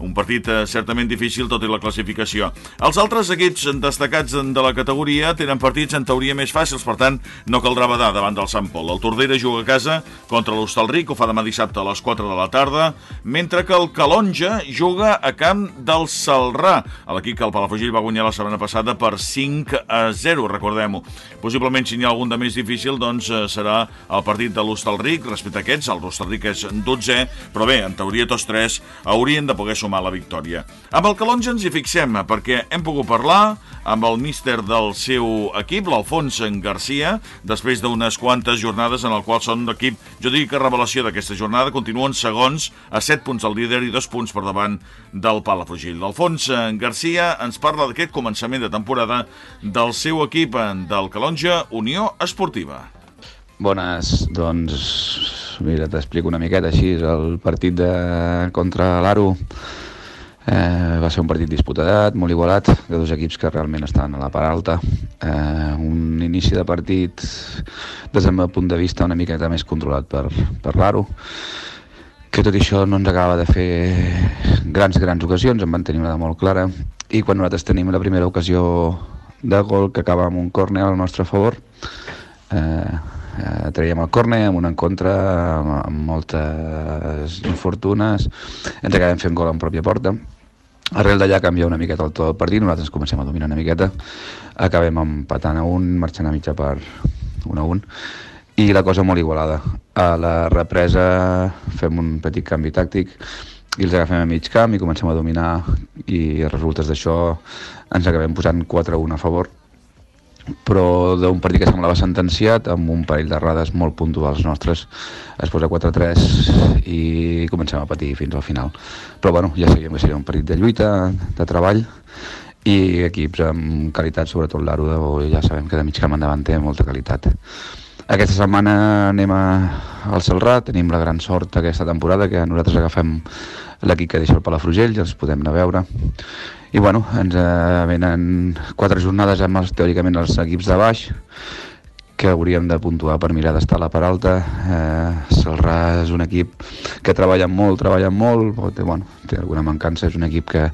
Un partit eh, certament difícil, tot i la classificació. Els altres equips destacats de la categoria tenen partits en teoria més fàcils, per tant, no caldrà badar davant del Sant Pol. El Tordera juga a casa contra l'Hostalric, ho fa demà dissabte a les 4 de la tarda, mentre que el Calonja juga a camp del Salrà, l'equip que el Palafrugell va guanyar la setmana passada per 5 a 0, recordem-ho. Possiblement, si n'hi ha algun de més difícil, doncs eh, serà el partit de l'Hostalric, respecte a aquests, el l'Hostalric és 12, però bé, en teoria tots tres haurien de poder sumar la victòria. Amb el Calonja ens hi fixem, perquè hem pogut parlar amb el míster del seu equip, l'Alfons Garcia, després d'unes quantes jornades en el qual són l'equip, jo dic que revelació d'aquesta jornada, continuen segons a 7 punts al líder i dos punts per davant del Palafrugell. L'Alfons Garcia ens parla d'aquest començament de temporada del seu equip del Calonja Unió Esportiva. Bones, doncs mira, t'explico una miqueta així, el partit de, contra l'Aro Eh, va ser un partit disputadat, molt igualat, de dos equips que realment estaven a la part alta. Eh, un inici de partit, des del meu punt de vista, una miqueta més controlat per, per l'Aro, que tot això no ens acaba de fer grans, grans ocasions, en van tenir una de molt clara, i quan nosaltres tenim la primera ocasió de gol que acaba amb un córner al nostre favor, eh, eh, traiem el córner amb un encontre amb, amb moltes infortunes ens acabem fent gol en pròpia porta. Arrel d'allà canvia una miqueta el to del partit nosaltres comencem a dominar una miqueta acabem empatant a un, marxant a mitja per 1 a 1 i la cosa molt igualada. A la represa fem un petit canvi tàctic i els agafem a mig camp i comencem a dominar. I els resultes d'això ens acabem posant 4-1 a favor. Però d'un partit que semblava sentenciat amb un parell d'errades molt puntuals nostres es posa 4-3 i comencem a patir fins al final. Però bueno, ja sabíem que seria un partit de lluita de treball i equips amb qualitat, sobretot l'Aro ja sabem que de mig camp endavant té molta qualitat aquesta setmana anem a, al Celrà, tenim la gran sort aquesta temporada que nosaltres agafem l'equip que deixa el Palafrugell i els podem anar a veure. I bueno, ens eh, venen quatre jornades amb els, teòricament els equips de baix que hauríem de puntuar per mirar d'estar a la part alta. Eh, Salrà és un equip que treballa molt, treballa molt, té, bueno, té alguna mancança, és un equip que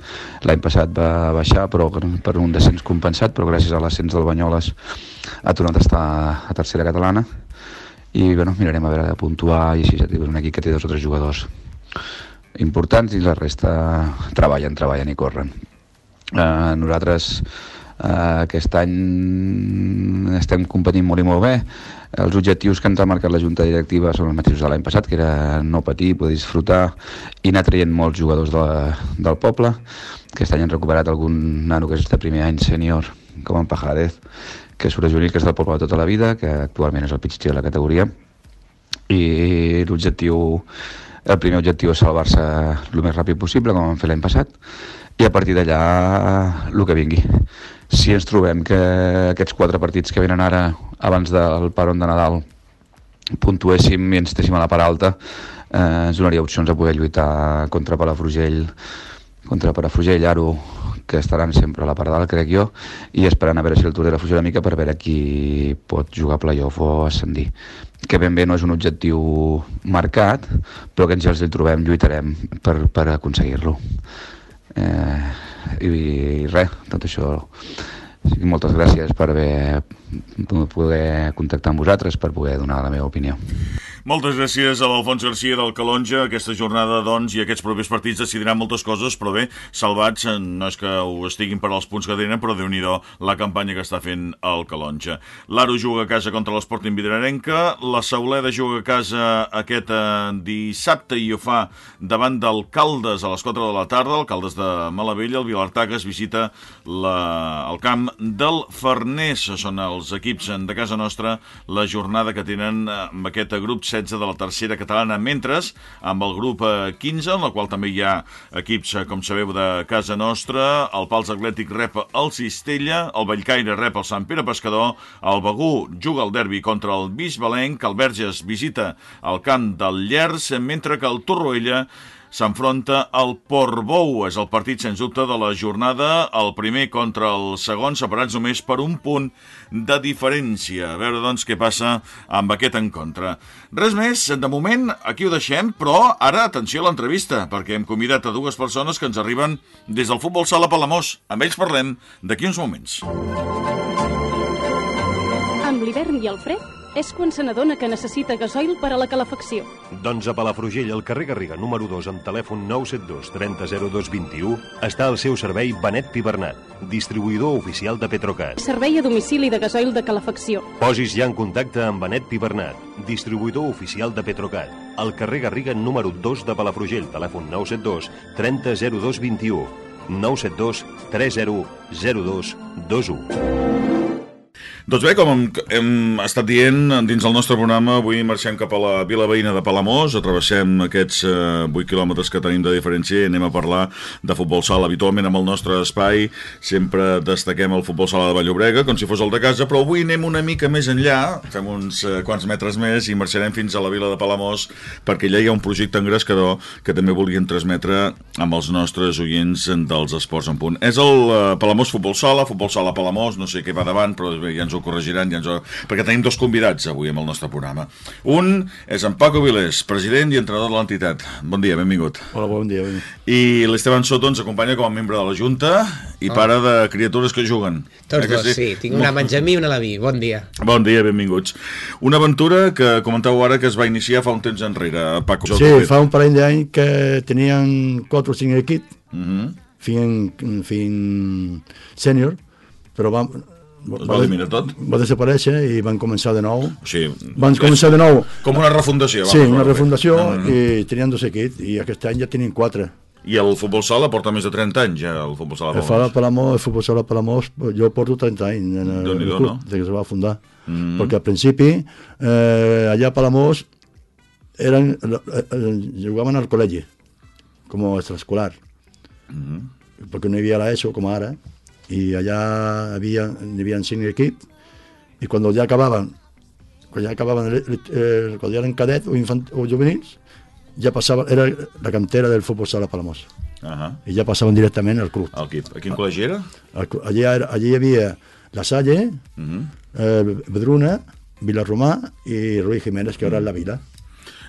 l'any passat va baixar però per un descens compensat, però gràcies a l'ascens del Banyoles ha tornat a estar a tercera catalana i bueno, mirarem a veure de puntuar i així ja és un equip que té dos o tres jugadors importants i la resta treballen, treballen i corren. Eh, nosaltres eh, aquest any estem competint molt i molt bé. Els objectius que ens ha marcat la Junta Directiva són els mateixos de l'any passat, que era no patir, poder disfrutar i anar traient molts jugadors de, del poble. Aquest any han recuperat algun nano que és de primer any sènior, com en Pajarez, que és juvenil, que és del poble de tota la vida, que actualment és el pitxer de la categoria. I l'objectiu, el primer objectiu és salvar-se el més ràpid possible, com vam fer l'any passat, i a partir d'allà el que vingui. Si ens trobem que aquests quatre partits que venen ara abans del paron de Nadal puntuéssim i ens estéssim a la part alta eh, ens donaria opcions a poder lluitar contra Palafrugell contra Palafrugell, Aro que estaran sempre a la part dalt, crec jo, i esperant a veure si el Tour de la fuja una mica per veure qui pot jugar playoff o ascendir. Que ben bé no és un objectiu marcat, però que ens ja els el trobem, lluitarem per, per aconseguir-lo eh, i, i res, tot això sí, moltes gràcies per haver poder contactar amb vosaltres per poder donar la meva opinió. Moltes gràcies a l'Alfons Garcia del Calonja. Aquesta jornada, doncs, i aquests propers partits decidiran moltes coses, però bé, salvats, eh, no és que ho estiguin per als punts que tenen, però déu nhi la campanya que està fent el Calonja. L'Aro juga a casa contra l'Esport Vidrarenca, la Sauleda juga a casa aquest eh, dissabte i ho fa davant del Caldes a les 4 de la tarda, el Caldes de Malavella, el Vilartaques visita la, el camp del Farners. Són els equips de casa nostra la jornada que tenen eh, amb aquest grup 16 de la tercera catalana, mentre amb el grup 15, eh, en la qual també hi ha equips, eh, com sabeu, de casa nostra, el Pals Atlètic rep el Cistella, el Vallcaire rep el Sant Pere Pescador, el Begú juga el derbi contra el Bisbalenc, el Verges visita el camp del Llers, mentre que el Torroella s'enfronta al Portbou. És el partit, sens dubte, de la jornada, el primer contra el segon, separats només per un punt de diferència. A veure, doncs, què passa amb aquest encontre. Res més, de moment, aquí ho deixem, però ara, atenció a l'entrevista, perquè hem convidat a dues persones que ens arriben des del Futbol Sala Palamós. Amb ells parlem d'aquí uns moments. Amb l'hivern i el fred, és quan se n'adona que necessita gasoil per a la calefacció. Doncs a Palafrugell, al carrer Garriga, número 2, amb telèfon 972 300221, està al seu servei Benet Pibernat, distribuïdor oficial de Petrocat. Servei a domicili de gasoil de calefacció. Posis ja en contacte amb Benet Pibernat, distribuïdor oficial de Petrocat, al carrer Garriga, número 2 de Palafrugell, telèfon 972 300221, 972 300221. Doncs bé, com hem, hem estat dient dins del nostre programa, avui marxem cap a la vila veïna de Palamós, atravessem aquests eh, 8 quilòmetres que tenim de diferència i anem a parlar de futbol sala. Habitualment amb el nostre espai sempre destaquem el futbol sala de Vallobrega, com si fos el de casa, però avui anem una mica més enllà, fem uns eh, quants metres més i marxarem fins a la vila de Palamós perquè allà hi ha un projecte engrescador que també volien transmetre amb els nostres oients dels esports en punt. És el eh, Palamós Futbol Sala, Futbol Sala Palamós, no sé què va davant, però ja ens ho corregiran, ja ens ho... perquè tenim dos convidats avui amb el nostre programa. Un és en Paco Vilés, president i entrenador de l'entitat. Bon dia, benvingut. Hola, bon dia. Ben... I l'Esteban Soto ens acompanya com a membre de la Junta i Oh. pare de criatures que juguen. Tots Eh que dos, sí. Tinc una Benjamí i una Laví. Bon dia. Bon dia, benvinguts. Una aventura que comentàveu ara que es va iniciar fa un temps enrere, Paco. Sí, fa un parell d'anys que tenien 4 o 5 equips, Uh -huh. fins, fins sènior, però van, Es va eliminar tot? Va desaparèixer i van començar de nou. Sí. Van començar de nou. Com una refundació. Sí, una va refundació No, no, no. i tenien dos equips i aquest any ja tenien quatre. I el futbol sala porta més de 30 anys, ja, el futbol sala. El Fala Palamós, el futbol sala Palamós, jo porto 30 anys en el, el club, no? des que se va fundar. Mm. Perquè al principi, eh, allà a Palamós, eren, eh, eh, jugaven al col·legi, com a extraescolar, Mm. perquè no hi havia l'ESO com ara, i allà havia, hi havia cinc equips, i quan ja acabaven, quan ja acabaven, el, el, quan ja eren cadet o, infant, o juvenils, ja passaven, era la cantera del futbol sala Palamós. Ahà. I ja passaven directament al club. Al equip. A quin col·legi era? Allí, allí hi havia La Salle, Uh -huh. eh, Bedruna, Vilarromà i Rui Jiménez, que ara és la Vila.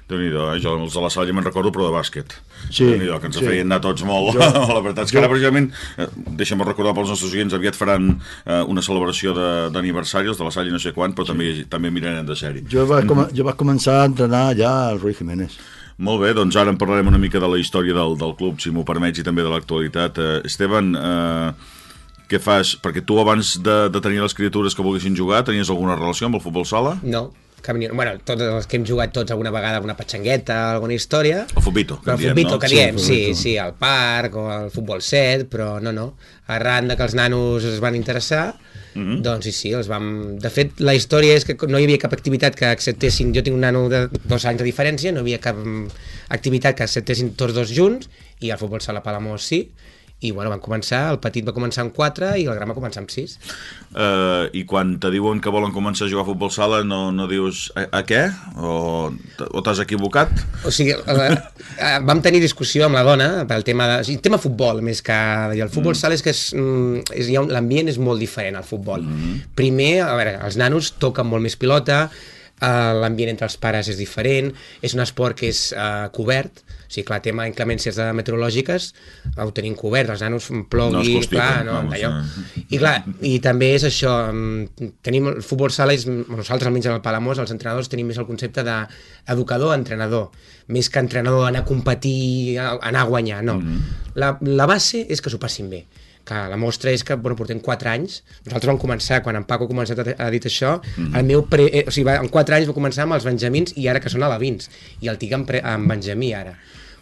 Déu-n'hi-do, eh? jo els de la sala ja me'n recordo, però de bàsquet. Sí, Déu-n'hi-do, que ens sí. feien anar tots molt. Jo- [laughs] la veritat és que jo- ara, precisament, eh, deixa'm recordar pels nostres oients, aviat faran eh, una celebració de- d'aniversari, els de la sala no sé quan, però també també mirarem de sèrie. Jo vaig, com, jo vaig començar a entrenar ja al Rui Jiménez. Molt bé, doncs ara en parlarem una mica de la història del, del club, si m'ho permets, i també de l'actualitat. Eh, Esteban, eh, què fas? Perquè tu abans de, de tenir les criatures que volguessin jugar, tenies alguna relació amb el futbol sala? No, cap ni... Bueno, tots els que hem jugat tots alguna vegada, alguna petxangueta, alguna història... El futbito, que El diem, futbito no? que Sí, diem, sí, futbito. sí, al parc o al futbol set, però no, no. Arran de que els nanos es van interessar, Mhm. doncs sí, sí, els vam... De fet, la història és que no hi havia cap activitat que acceptessin... Jo tinc un nano de dos anys de diferència, no hi havia cap mm, activitat que acceptessin tots dos junts, i el futbol sala Palamós sí, i bueno, van començar, el petit va començar amb 4 i el gran va començar amb 6. Eh, I quan te diuen que volen començar a jugar a futbol sala, no, no dius a, a què? O, o t'has equivocat? O sigui, eh, vam tenir discussió amb la dona pel tema de... O sigui, tema futbol, més que... El futbol mm. sala és que és, mm, és, l'ambient és molt diferent al futbol. Mm. Primer, a veure, els nanos toquen molt més pilota, eh, l'ambient entre els pares és diferent, és un esport que és eh, cobert, o sigui, clar, tema inclemències meteorològiques ho tenim cobert, els nanos plogui, No clar, no, vamos, allò. eh. I clar, i també és això, mm, tenim el futbol sala, és, nosaltres almenys en el Palamós, els entrenadors tenim més el concepte d'educador-entrenador, més que entrenador anar a competir, anar a guanyar, no. la, la base és que s'ho passin bé que la mostra és que bueno, portem 4 anys nosaltres vam començar, quan en Paco ha començat a, a dir això, Mhm. el meu pre, eh, o sigui, va, en 4 anys va començar amb els benjamins i ara que són alevins, i el tinc en, pre, en benjamí ara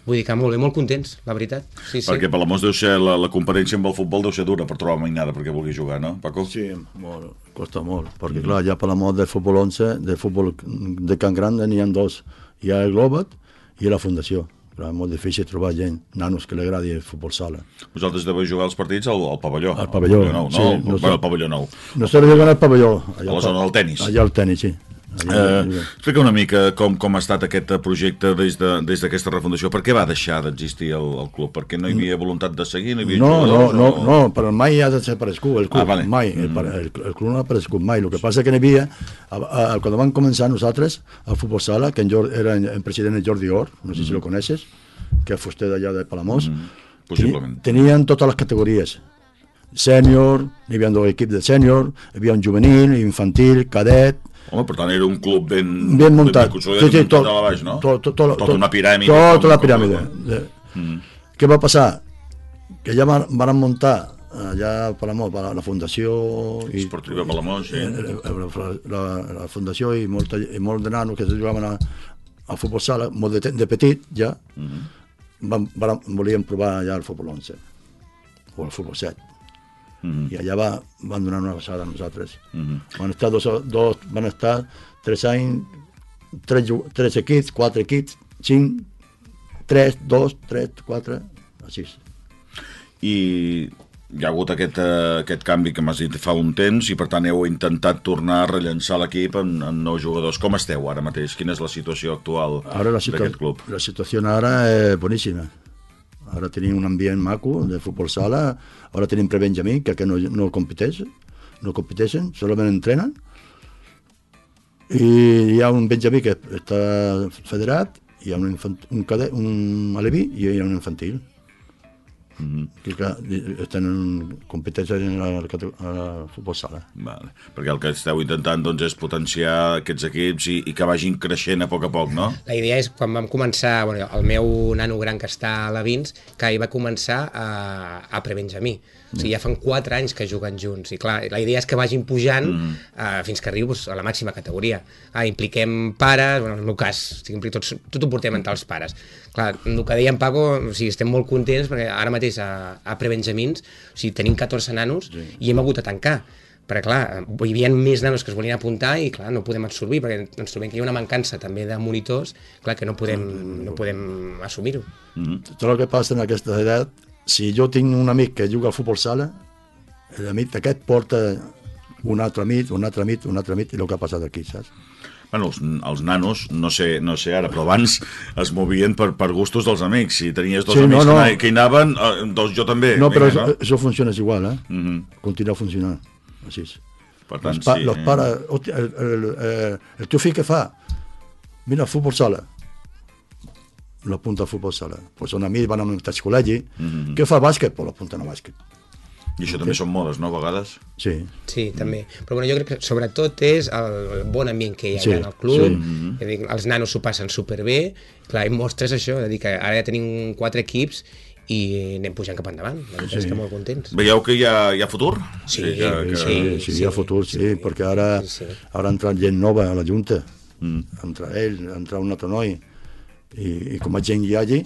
vull dir que molt bé, molt contents, la veritat sí, sí. Perquè Palamós deu ser, la, la competència amb el futbol deu ser dura per trobar mainada perquè vulgui jugar, no, Paco? Sí, molt, costa molt, perquè clar, ja per la mort del futbol 11, del futbol de Can Grande n'hi ha dos, hi ha el Globat i la Fundació. Clar, és molt difícil trobar gent, nanos que li agradi el futbol sala. Vosaltres deveu jugar els partits al, al pavelló. Al pavelló, nou, sí, no? el, no bueno, el pavelló nou. Nosaltres juguen al pavelló. A la zona del tennis. Allà al tennis, sí. Eh, explica una mica com, com ha estat aquest projecte des de- des d'aquesta de, refundació. Per què va deixar d'existir el, el club? Perquè no hi havia voluntat de seguir? No, hi havia No, no, jugadors, no, o- no, però mai ha desaparegut el club, Ah, vale. mai, el, el, el club no ha aparegut mai, el que passa que n'hi havia, a, a, quan vam començar nosaltres, al futbol sala, que en Jordi, era el president el Jordi Or, no sé si lo coneixes, que és fuster d'allà de Palamós, possiblement. teni- tenien totes les categories, sènior, hi havia dos equips de sènior, hi havia un juvenil, infantil, cadet, Home, per tant, era un club ben, ben muntat. ben muntat a la baix, no? tot, tot, tot, Tota una piràmide. Tota com- la piràmide. com- Mm. Què va passar? Que ja van, van muntar allà a Palamós, la, la fundació... I, Esportiva Palamós, sí. La, la, la fundació i, molta, i molt de nanos que jugaven a, a futbol sala, molt de, de petit ja, Mhm. van, van, volien provar ja el futbol 11 o el futbol 7. Mhm. i allà va, van donar una passada a nosaltres. Mhm. Van estar dos, dos, van estar tres anys, tres, tres equips, quatre equips, cinc, tres, dos, tres, quatre, així. I hi ha hagut aquest, eh, aquest canvi que m'has dit fa un temps i per tant heu intentat tornar a rellençar l'equip amb, amb nous jugadors. Com esteu ara mateix? Quina és la situació actual d'aquest club? la situació ara és boníssima. Ara tenim un ambient maco de futbol sala, ara tenim prebenjamí, que, que no, no competeix, no competeixen, solament entrenen. I hi ha un benjamí que està federat, hi ha un, infant, un, cadet, un aleví i hi ha un infantil. Mm -hmm. que clar, estan en competència en la, a la futbol sala. Vale. Perquè el que esteu intentant doncs, és potenciar aquests equips i, i que vagin creixent a poc a poc, no? La idea és, quan vam començar, bueno, el meu nano gran que està a la Vins, que ell va començar a, a prebenjamí. O sigui, ja fan 4 anys que juguen junts. I clar, la idea és que vagin pujant mm. uh, fins que arribi pues, a la màxima categoria. Ah, impliquem pares, bueno, en el meu cas, o sigui, impliquem tots, tot ho portem entre els pares. Clar, el que deia en Paco, o sigui, estem molt contents perquè ara mateix a, a prebenjamins, o sigui, tenim 14 nanos sí. i hem hagut de tancar perquè clar, hi havia més nanos que es volien apuntar i clar, no podem absorbir perquè ens trobem que hi ha una mancança també de monitors clar que no podem, no podem assumir-ho Mm -hmm. Tot el que passa en aquesta edat, si jo tinc un amic que juga al futbol sala, l'amic aquest porta un altre amic, un altre amic, un altre amic, i el que ha passat aquí, saps? Bueno, els, els nanos, no sé, no sé ara, però abans es movien per, per gustos dels amics. Si tenies dos Sí, amics no, no. Que, hi anaven, eh, doncs jo també. No, però Vinga, això, això funciona igual, eh? Mm -hmm. Continua funcionant, així. Per tant, los, pa sí, los eh. pares, el, el, el, el teu fill què fa? Mira, futbol sala. L'apunta a futbol sala. Pues són amics, van a un col·legi. Mm Mhm. -hmm. Què fa bàsquet? Pues l'apunten a bàsquet. I això també són modes, no, a vegades? Sí. Sí, també. Però bueno, jo crec que sobretot és el bon ambient que hi ha Sí, sí, en el club. sí. Sí. Ja dic, els nanos s'ho passen superbé. Clar, i mostres això, de dir que ara ja tenim quatre equips i anem pujant cap endavant. La veritat sí. és que molt contents. Veieu que hi ha, hi ha futur? Sí, que, Sí, sí, hi ha futur, sí, sí perquè ara, sí, sí. ara ha entrat gent nova a la Junta. Mm. Entra ell, entra un altre noi. I, i com a gent hi hagi,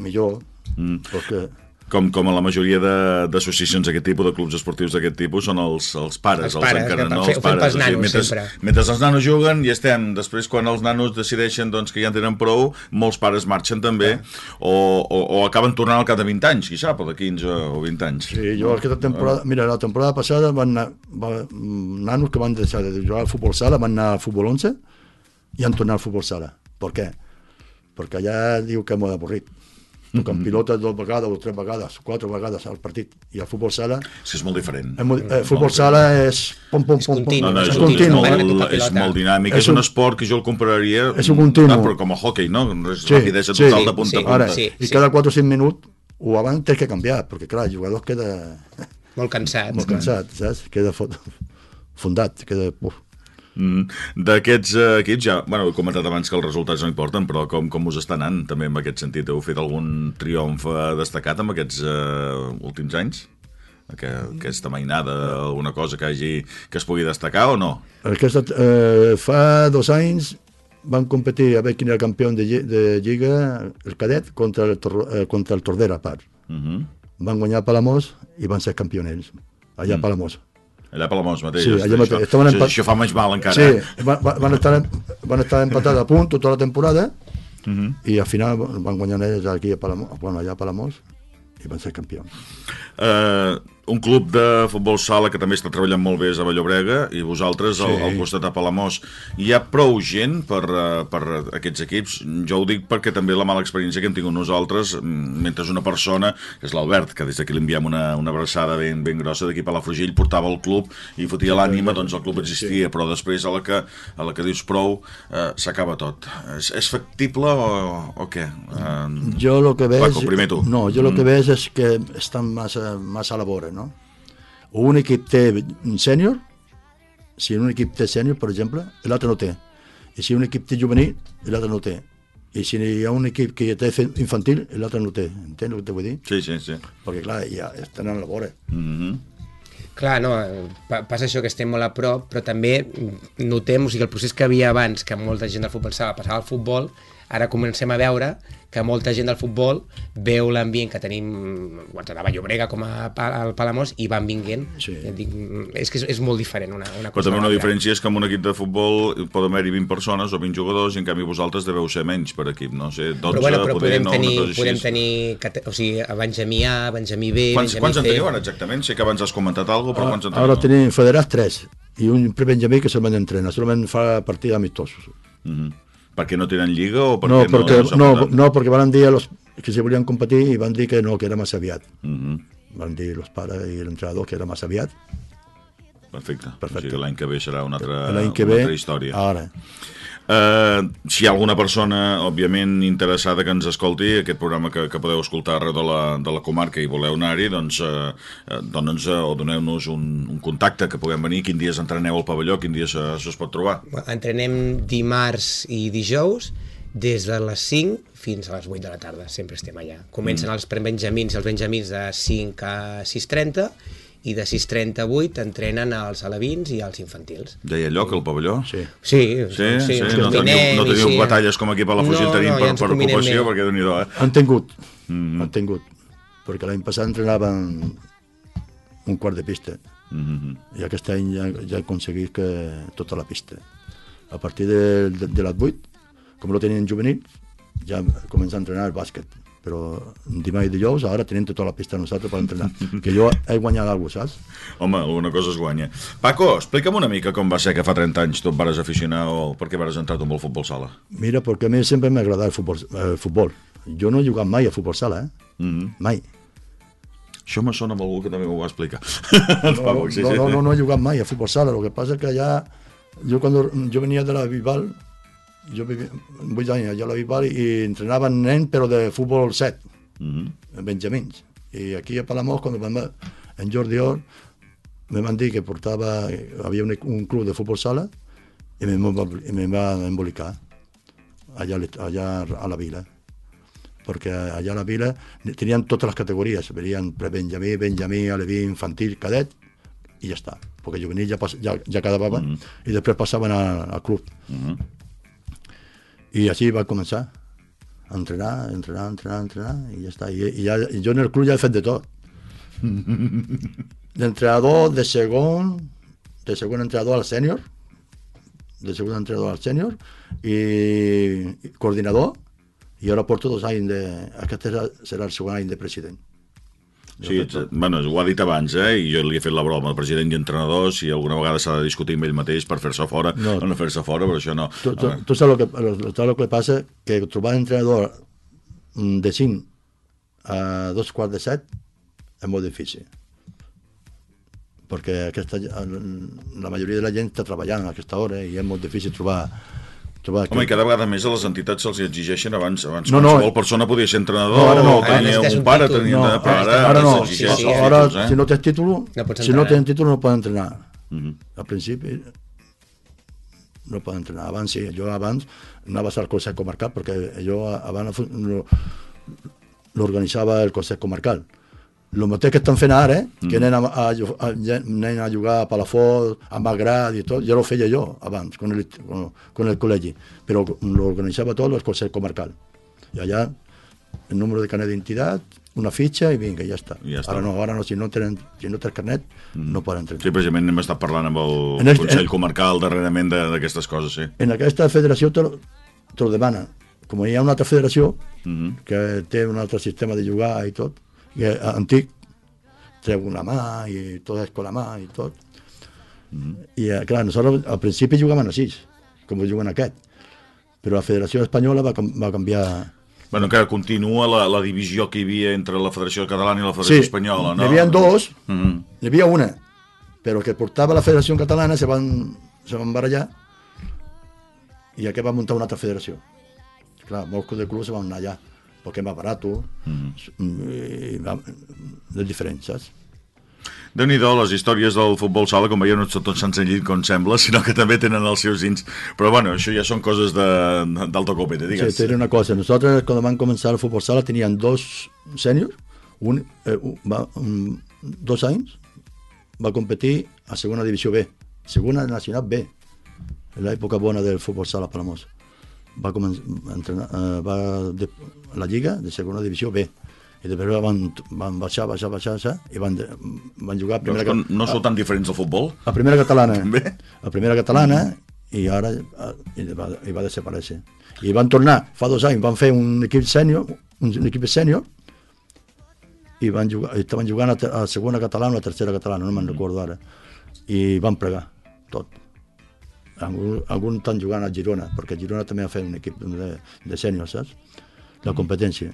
millor. Mm. Perquè Com, com a la majoria de- d'associacions d'aquest tipus, de clubs esportius d'aquest tipus, són els, els pares, Els els, pares, encara, que no? fe- Els ho fem pares. pels nanos, mentre, sempre. mentre els nanos juguen i estem. Després, quan els nanos decideixen doncs, que ja en tenen prou, molts pares marxen també, o, o, o acaben tornant al cap de 20 anys, qui sap, o de 15 o 20 anys. Sí, jo aquesta temporada, mira, la temporada passada van anar, va, nanos que van deixar de jugar al futbol sala van anar al futbol 11 i han tornat al futbol sala. Per què? Perquè allà diu que m'ho avorrit. Toquen pilotes dues vegades o tres vegades, quatre vegades al partit. I al futbol sala... Sí, és molt diferent. El, el futbol sala és pom, pom, pom, pom. No, no, és, és és, continu. molt, és molt dinàmic, és, És un, un- esport que jo el compararia és un continu. ah, però com a hockey, no? És sí, rapidesa total de punta a punta. Ara, I cada 4 o 5 minuts o abans tens que canviar, perquè clar, el jugador queda... Molt cansat. Molt cansat, saps? Queda fo- fundat, queda... Uf. Mm, D'aquests eh, equips ja, bueno, he comentat abans que els resultats no importen, però com, com us està anant també en aquest sentit? Heu fet algun triomf eh, destacat en aquests eh, últims anys? Que, aquesta mainada, alguna cosa que hagi que es pugui destacar o no? Aquesta, eh, fa dos anys van competir a veure quin era el campió de, de Lliga, el cadet, contra el, Tor eh, contra el Tordera, a part. Uh -huh. Van guanyar Palamós i van ser campioners, allà a Mm. Palamós. Allà a Palamós mateix. Sí, allà mateix. Això, empat- això fa més mal encara. Sí, eh? van, van- estar, van estar empatats a punt tota la temporada Uh -huh. i al final van guanyar ells aquí a Palamós, bueno, allà a Palamós i van ser campions. Eh, un club de futbol sala que també està treballant molt bé és a Vallobrega i vosaltres al, Sí. al costat de Palamós hi ha prou gent per, eh, per aquests equips jo ho dic perquè també la mala experiència que hem tingut nosaltres mm, mentre una persona, que és l'Albert que des d'aquí li enviem una, una abraçada ben, ben grossa d'aquí a Palafrugell, portava el club i fotia l'ànima, doncs el club existia però després a la que, a la que dius prou eh, s'acaba tot. És, és factible o, o què? Eh, Jo el que veig... Paco, primer tu. No, jo el que Mm. veig és que estan massa, massa a la vora, no? Un equip té sènior, si un equip té sènior, per exemple, l'altre no té. I si un equip té juvenil, l'altre no té. I si hi ha un equip que té infantil, l'altre no té. Entens el que te vull dir? Sí, sí, sí. Perquè, clar, ja estan a la vora. Mm -hmm. Clar, no, eh, pa- passa això que estem molt a prop, però també notem, o sigui, el procés que havia abans, que molta gent del futbol sala passava al futbol, ara comencem a veure que molta gent del futbol veu l'ambient que tenim bueno, a Vallobrega com a al Palamós i van vinguent. Sí. Dic, és que és, és molt diferent una, una Però cosa. també una diferència és que en un equip de futbol poden haver-hi 20 persones o 20 jugadors i en canvi vosaltres deveu ser menys per equip, no? sé, 12, però bueno, però poder, podem no, tenir, podem tenir o sigui, a Benjamí A, Benjamí B, Quants, Benjamí quants en teniu ara exactament? Sé que abans has comentat alguna cosa, però quants en teniu? Ahora tienen federats tres y un pre-benjamí que solamente entrena, solamente fa partidos amistosos. Mhm. Perquè no tenen lliga o perquè No, s'ha no, apuntat? no, porque van dir a los que se volien competir i van dir que no, que era massa aviat. Mhm. Van dir los pares i l'entrenador que era massa aviat. Perfecte. Perfecte. O sigui l'any que ve serà una altra, una ve, altra història. ara. Uh, si hi ha alguna persona, òbviament, interessada que ens escolti, aquest programa que, que podeu escoltar arreu de la, de la comarca i voleu anar-hi, doncs, uh, doncs uh, o doneu-nos un, un contacte que puguem venir, quin dies entreneu al pavelló, quin se- se us pot trobar. Entrenem dimarts i dijous des de les 5 fins a les 8 de la tarda, sempre estem allà. Comencen Mm. mm. els prebenjamins i els benjamins de 5 a 6.30 i de 6.30 a 8 entrenen els alevins i els infantils. Deia lloc al pavelló? Sí. Sí, Sí, sí, sí, ens no teniu, no teniu sí. batalles com aquí a Palafrugell No, tenim no, ja per, per ocupació, bé. perquè déu nhi eh? Han tingut, Mhm. han tingut, perquè l'any passat entrenaven un quart de pista Mhm. i aquest any ja, ja he aconseguit que tota la pista. A partir de, de, de les 8, com no tenien juvenils, ja comença a entrenar el bàsquet. Però dimarts i dijous ara tenim tota la pista nosaltres per entrenar. que jo he guanyat alguna cosa, saps? Home, alguna cosa es guanya. Paco, explica'm una mica com va ser que fa 30 anys tu et vares aficionar o per què vares entrar amb el futbol sala. Mira, perquè a mi sempre m'ha agradat el futbol, el futbol. Jo no he jugat mai a futbol sala, eh? Mm -hmm. Mai. Això me sona amb algú que també m'ho va explicar. No, [laughs] no, no, no, no, no he jugat mai a futbol sala. Lo que pasa es que allá, yo cuando yo venía de la Bisbal, yo viví 8 anys allà a la i entrenava nen, però de futbol 7, Mm -hmm. en Benjamins. I aquí a Palamós, quan vam, en Jordi Or, me van dir que portava, havia un, un club de futbol sala i me, i me va embolicar allà, allà a la vila perquè allà a la vila tenien totes les categories, venien pre-benjamí, benjamí, aleví, infantil, cadet, i ja està, perquè juvenil ja, pas, ja, ja quedaven mm -hmm. i després passaven al club. Mm -hmm. I així va començar a entrenar, entrenar, entrenar, entrenar, i ja està. I, i, ja, i jo en el club ja he fet de tot. [laughs] D'entrenador, de segon, de segon entrenador al sènior, de segon entrenador al sènior, i, i coordinador, i ara porto dos anys de... Aquest serà, serà el segon any de president. Sí, bueno, ho ha dit abans, eh? i jo li he fet la broma al president i entrenador, si alguna vegada s'ha de discutir amb ell mateix per fer-se fora No. o no fer-se fora, però això no. Tu, tu, tu saps el que, el, el, el que passa? Que trobar entrenador mm, de 5 a dos quarts de set és molt difícil. Perquè aquesta, la majoria de la gent està treballant a aquesta hora i és molt difícil trobar... trobar Home, i cada vegada més a les entitats se'ls exigeixen abans, abans No, no. qualsevol persona podia ser entrenador, No, ara no. o tenia Ara un pare, títol. tenia... No, però ara, ara no. Sí, sí, els ara, títols, eh? si no tens títol, No si no tens títol no pots entrenar. Mhm. Al principi no pots entrenar. Abans sí, jo abans anava al Consell Comarcal perquè jo abans lo- l'organitzava el Consell Comarcal. El mateix que estan fent ara, eh? que anem a, a, a, anem a jugar a Palafort, a Malgrat i tot, ja ho feia jo abans, con el, con, con el col·legi, però l'organitzava tot el Consell Comarcal. I allà el número de carnet d'identitat, una fitxa i vinga, ja està. Ja està. Ara no, ara no, si no tenen, si no tens carnet, no poden entrenar. Sí, precisament hem estat parlant amb el En el- Consell en- Comarcal darrerament de- d'aquestes coses, sí. En aquesta federació te te lo demana. Com hi ha una altra federació Mhm. que té un altre sistema de jugar i tot, antic, treu una mà i tot és con la mà i tot. I eh, clar, nosaltres al principi jugaven a sis, com juguen aquest, però la Federació Espanyola va, va canviar... Bueno, encara continua la, la divisió que hi havia entre la Federació Catalana i la Federació Espanyola, no? N'hi havia dos, Mhm. n'hi havia una, però que portava la Federació Catalana se van, se van barallar i aquest va muntar una altra federació. Clar, molts de clubs se van anar allà, perquè és més barat, Mhm. i va, és diferent, saps? déu nhi les històries del futbol sala, com veieu, no són tot senzill com sembla, [laughs] sinó que també tenen els seus dins. Però bueno, això ja són coses de- d'alta copeta, digues. Sí, una cosa, nosaltres quan vam començar el futbol sala teníem dos sèniors, un, eh, un, va, un, dos anys va competir a segona divisió B, segona nacional B, en l'època bona del futbol sala Palamós. Va, començar, a entrenar, eh, va de, la Lliga de segona divisió B. I després van, van baixar, baixar, baixar, baixar i van, de, van jugar a primera, que no sou tan diferents del futbol? a primera catalana. [laughs] Bé. a primera catalana i ara eh, i va, i va desaparèixer. I van tornar, fa dos anys van fer un equip sènior un, un equip sènior i van jugar, estaven jugant a, a segona catalana o a tercera catalana, no me'n recordo ara. I van pregar tot algun, algun estan jugant a Girona perquè Girona també ha fet un equip de, de sènior, saps? la competència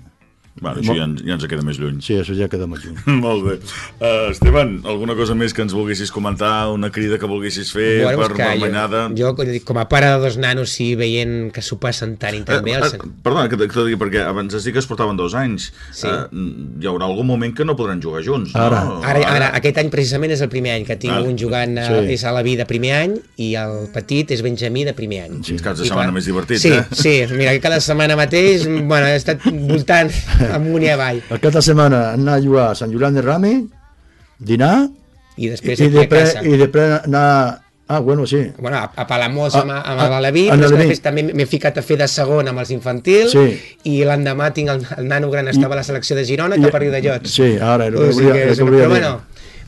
Bueno, això ja, ja ens queda més lluny. Sí, això ja queda molt lluny. [laughs] Molt bé. Uh, Esteban, alguna cosa més que ens volguessis comentar, una crida que volguessis fer Bueno, per Vermanyada? Jo, jo, com a pare de dos nanos, sí, veient que s'ho passen tant i tan bé... Eh, Els... eh, perdona, que, t'ho digui, perquè abans has dit que es portaven dos anys. Sí. Eh, hi haurà algun moment que no podran jugar junts, Ara. no? Ara, ara, aquest any precisament és el primer any que tinc Val. un jugant, Sí. sí. és a la vida primer any i el petit és Benjamí de primer any. Quins caps de setmana clar, més divertits, sí, eh? Sí, mira, que cada setmana mateix, bueno, he estat voltant [laughs] amunt i avall. Aquesta setmana anar a jugar a Sant Julián de Rami, dinar, I després i, a després, casa. i després anar... Ah, bueno, sí. Bueno, a, a Palamós Ah, amb, amb ah, l'Aleví, amb però és que l'Aleví. després també m'he ficat a fer de segon amb els infantils Sí. i l'endemà tinc el, el nano gran estava a la selecció de Girona I- a Riu de Llots. Sí, ara, O sigui que hauria però de- bueno,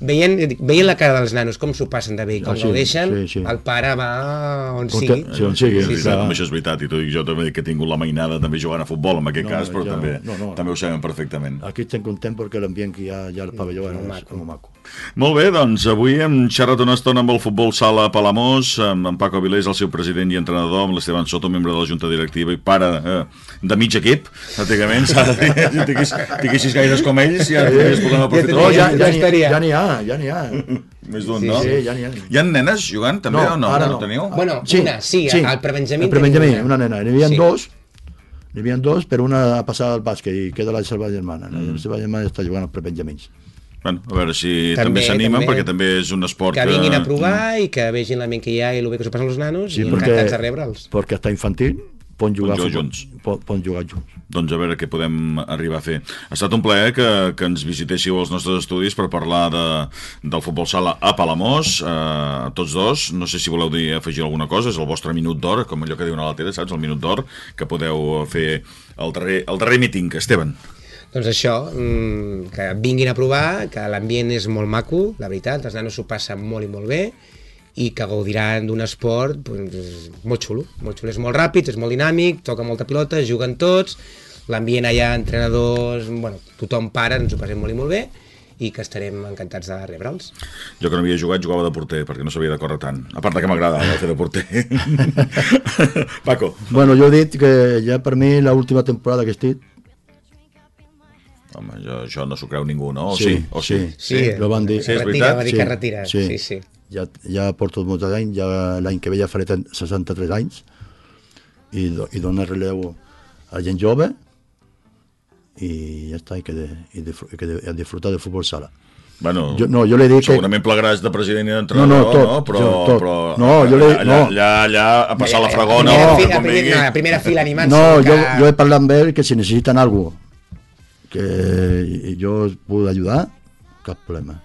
veient, veient la cara dels nanos, com s'ho passen de bé, com Ah, sí, gaudeixen, sí, sí. el pare va on On te- sigui. sí, on sigui, Sí, sí, sí, clar. això és veritat, i t'ho dic jo també, que he tingut la mainada també jugant a futbol en aquest No, cas, però ja, també, no, no. també ho sabem perfectament. Aquí estem contents perquè l'ambient que hi ha, ha al pavelló és maco. molt maco. Molt bé, doncs avui hem xerrat una estona amb el futbol sala a Palamós, amb en Paco Avilés, el seu president i entrenador, amb l'Esteban Soto, membre de la Junta Directiva i pare eh, de mig equip, pràcticament, s'ha de dir, tinguessis gaires com ells, ja tindries poder aprofitar. No, ja, ja, n'hi- ja n'hi ha, ja n'hi ha. Més d'un, Sí, no? sí, ja n'hi ha. Hi ha nenes jugant també No, o no? ara no. no. teniu? Bueno, una, sí, al prebenjamí El prebenjamí, tenim una nena. N'hi havia Sí. dos, n'hi havia dos, però una ha passat al bàsquet i queda la seva germana. Mm. La seva germana està jugant al prebenjamins. Bueno, a veure si També, també s'animen, perquè també és un esport Que vinguin a provar i que vegin la ment que hi ha i el bé que s'ho passen els nanos Sí, i perquè, encantats de rebre'ls. perquè està infantil, poden jugar, jugar junts. Poden, jugar junts. Doncs a veure què podem arribar a fer. Ha estat un plaer que, que ens visitéssiu als nostres estudis per parlar de, del futbol sala a Palamós, eh, tots dos. No sé si voleu dir, afegir alguna cosa, és el vostre minut d'or, com allò que diuen a la tele, saps? El minut d'or, que podeu fer el darrer, el darrer míting, Esteban. Doncs això, mm, que vinguin a provar, que l'ambient és molt maco, la veritat, els nanos s'ho passen molt i molt bé, i que gaudiran d'un esport doncs, molt xulo, molt xulo. És molt ràpid, és molt dinàmic, toca molta pilota, juguen tots, l'ambient allà, entrenadors, bueno, tothom para, ens ho passem molt i molt bé, i que estarem encantats de rebre'ls. Jo que no havia jugat, jugava de porter, perquè no sabia de córrer tant. A part de que m'agradava fer de porter. [laughs] Paco. Bueno, jo he dit que ja per mi l'última temporada que estic, Home, jo, això no s'ho creu ningú, no? O Sí, sí? O sí? sí, lo van dir. Sí, és Retira, veritat? va dir que retira, sí, sí. Ja, ja porto molts anys, ja l'any que ve ja faré 63 anys i, do, i donar relleu a gent jove i ja està, i que, de, i de, i que de, a disfrutar de futbol sala. Bueno, Jo- no, jo li dic que- segurament plegaràs de president i d'entrenador, No, no, tot, no? Però, jo, tot. però No, jo li- allà, no. allà, allà, a passar la fragona, primera o fila, primera- no, la primera fila animant No, que... jo, jo he parlat amb ell que si necessiten alguna que jo els puc ajudar, cap problema.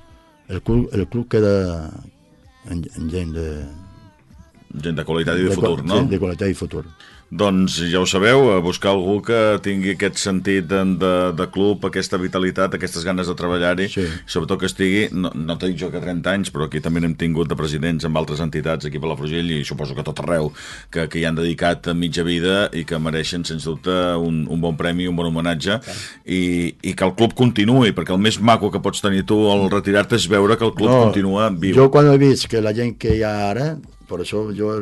El club, el club queda en, en gent de... Gent de qualitat i de, de futur, no? sí, de qualitat i futur. Doncs ja ho sabeu, a buscar algú que tingui aquest sentit de, de, de club, aquesta vitalitat, aquestes ganes de treballar-hi, sí. sobretot que estigui, no, no t'he dit jo que 30 anys, però aquí també n'hem tingut de presidents amb altres entitats aquí per la Frugell i suposo que tot arreu, que, que hi han dedicat mitja vida i que mereixen, sens dubte, un, un bon premi, un bon homenatge i, i que el club continuï, perquè el més maco que pots tenir tu al retirar-te és veure que el club continua viu. Jo quan he vist que la gent que hi ha ara, per això jo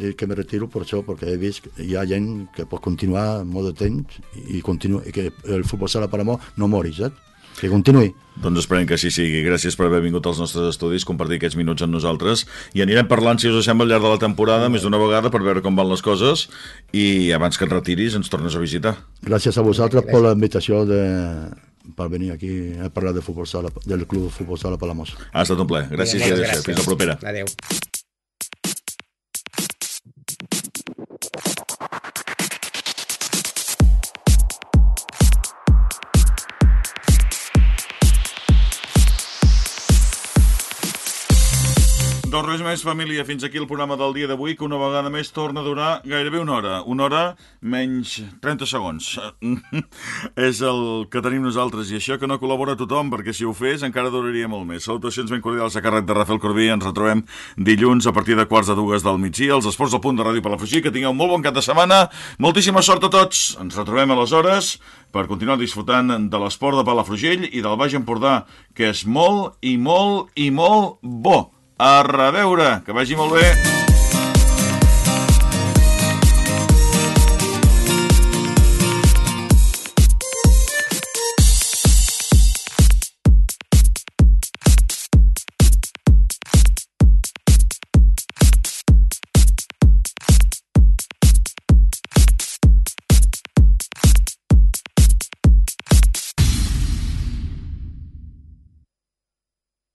dic que me retiro per això, perquè he vist que hi ha gent que pot continuar molt de temps i, continua, i que el futbol sala per amor no mori, saps? Que continuï. Doncs esperem que així sigui. Gràcies per haver vingut als nostres estudis, compartir aquests minuts amb nosaltres i anirem parlant, si us sembla, al llarg de la temporada, més d'una vegada, per veure com van les coses i abans que et retiris ens tornes a visitar. Gràcies a vosaltres per la invitació de, per venir aquí a parlar de futbol sala, del club Futbol Sala Palamós. Ha estat un plaer. Gràcies i Moltes adéu. gràcies. Fins la propera. Adéu. Doncs res més, família, fins aquí el programa del dia d'avui, que una vegada més torna a durar gairebé una hora. Una hora menys 30 segons. [laughs] és el que tenim nosaltres, i això que no col·labora tothom, perquè si ho fes encara duraria molt més. Salutacions ben cordials a càrrec de Rafael Corbí. Ens retrobem dilluns a partir de quarts de dues del migdia, als esports del punt de Ràdio Palafrugell. Que tingueu molt bon cap de setmana. Moltíssima sort a tots. Ens retrobem aleshores per continuar disfrutant de l'esport de Palafrugell i del Baix Empordà, que és molt i molt i molt bo. A reveure, que vagi molt bé.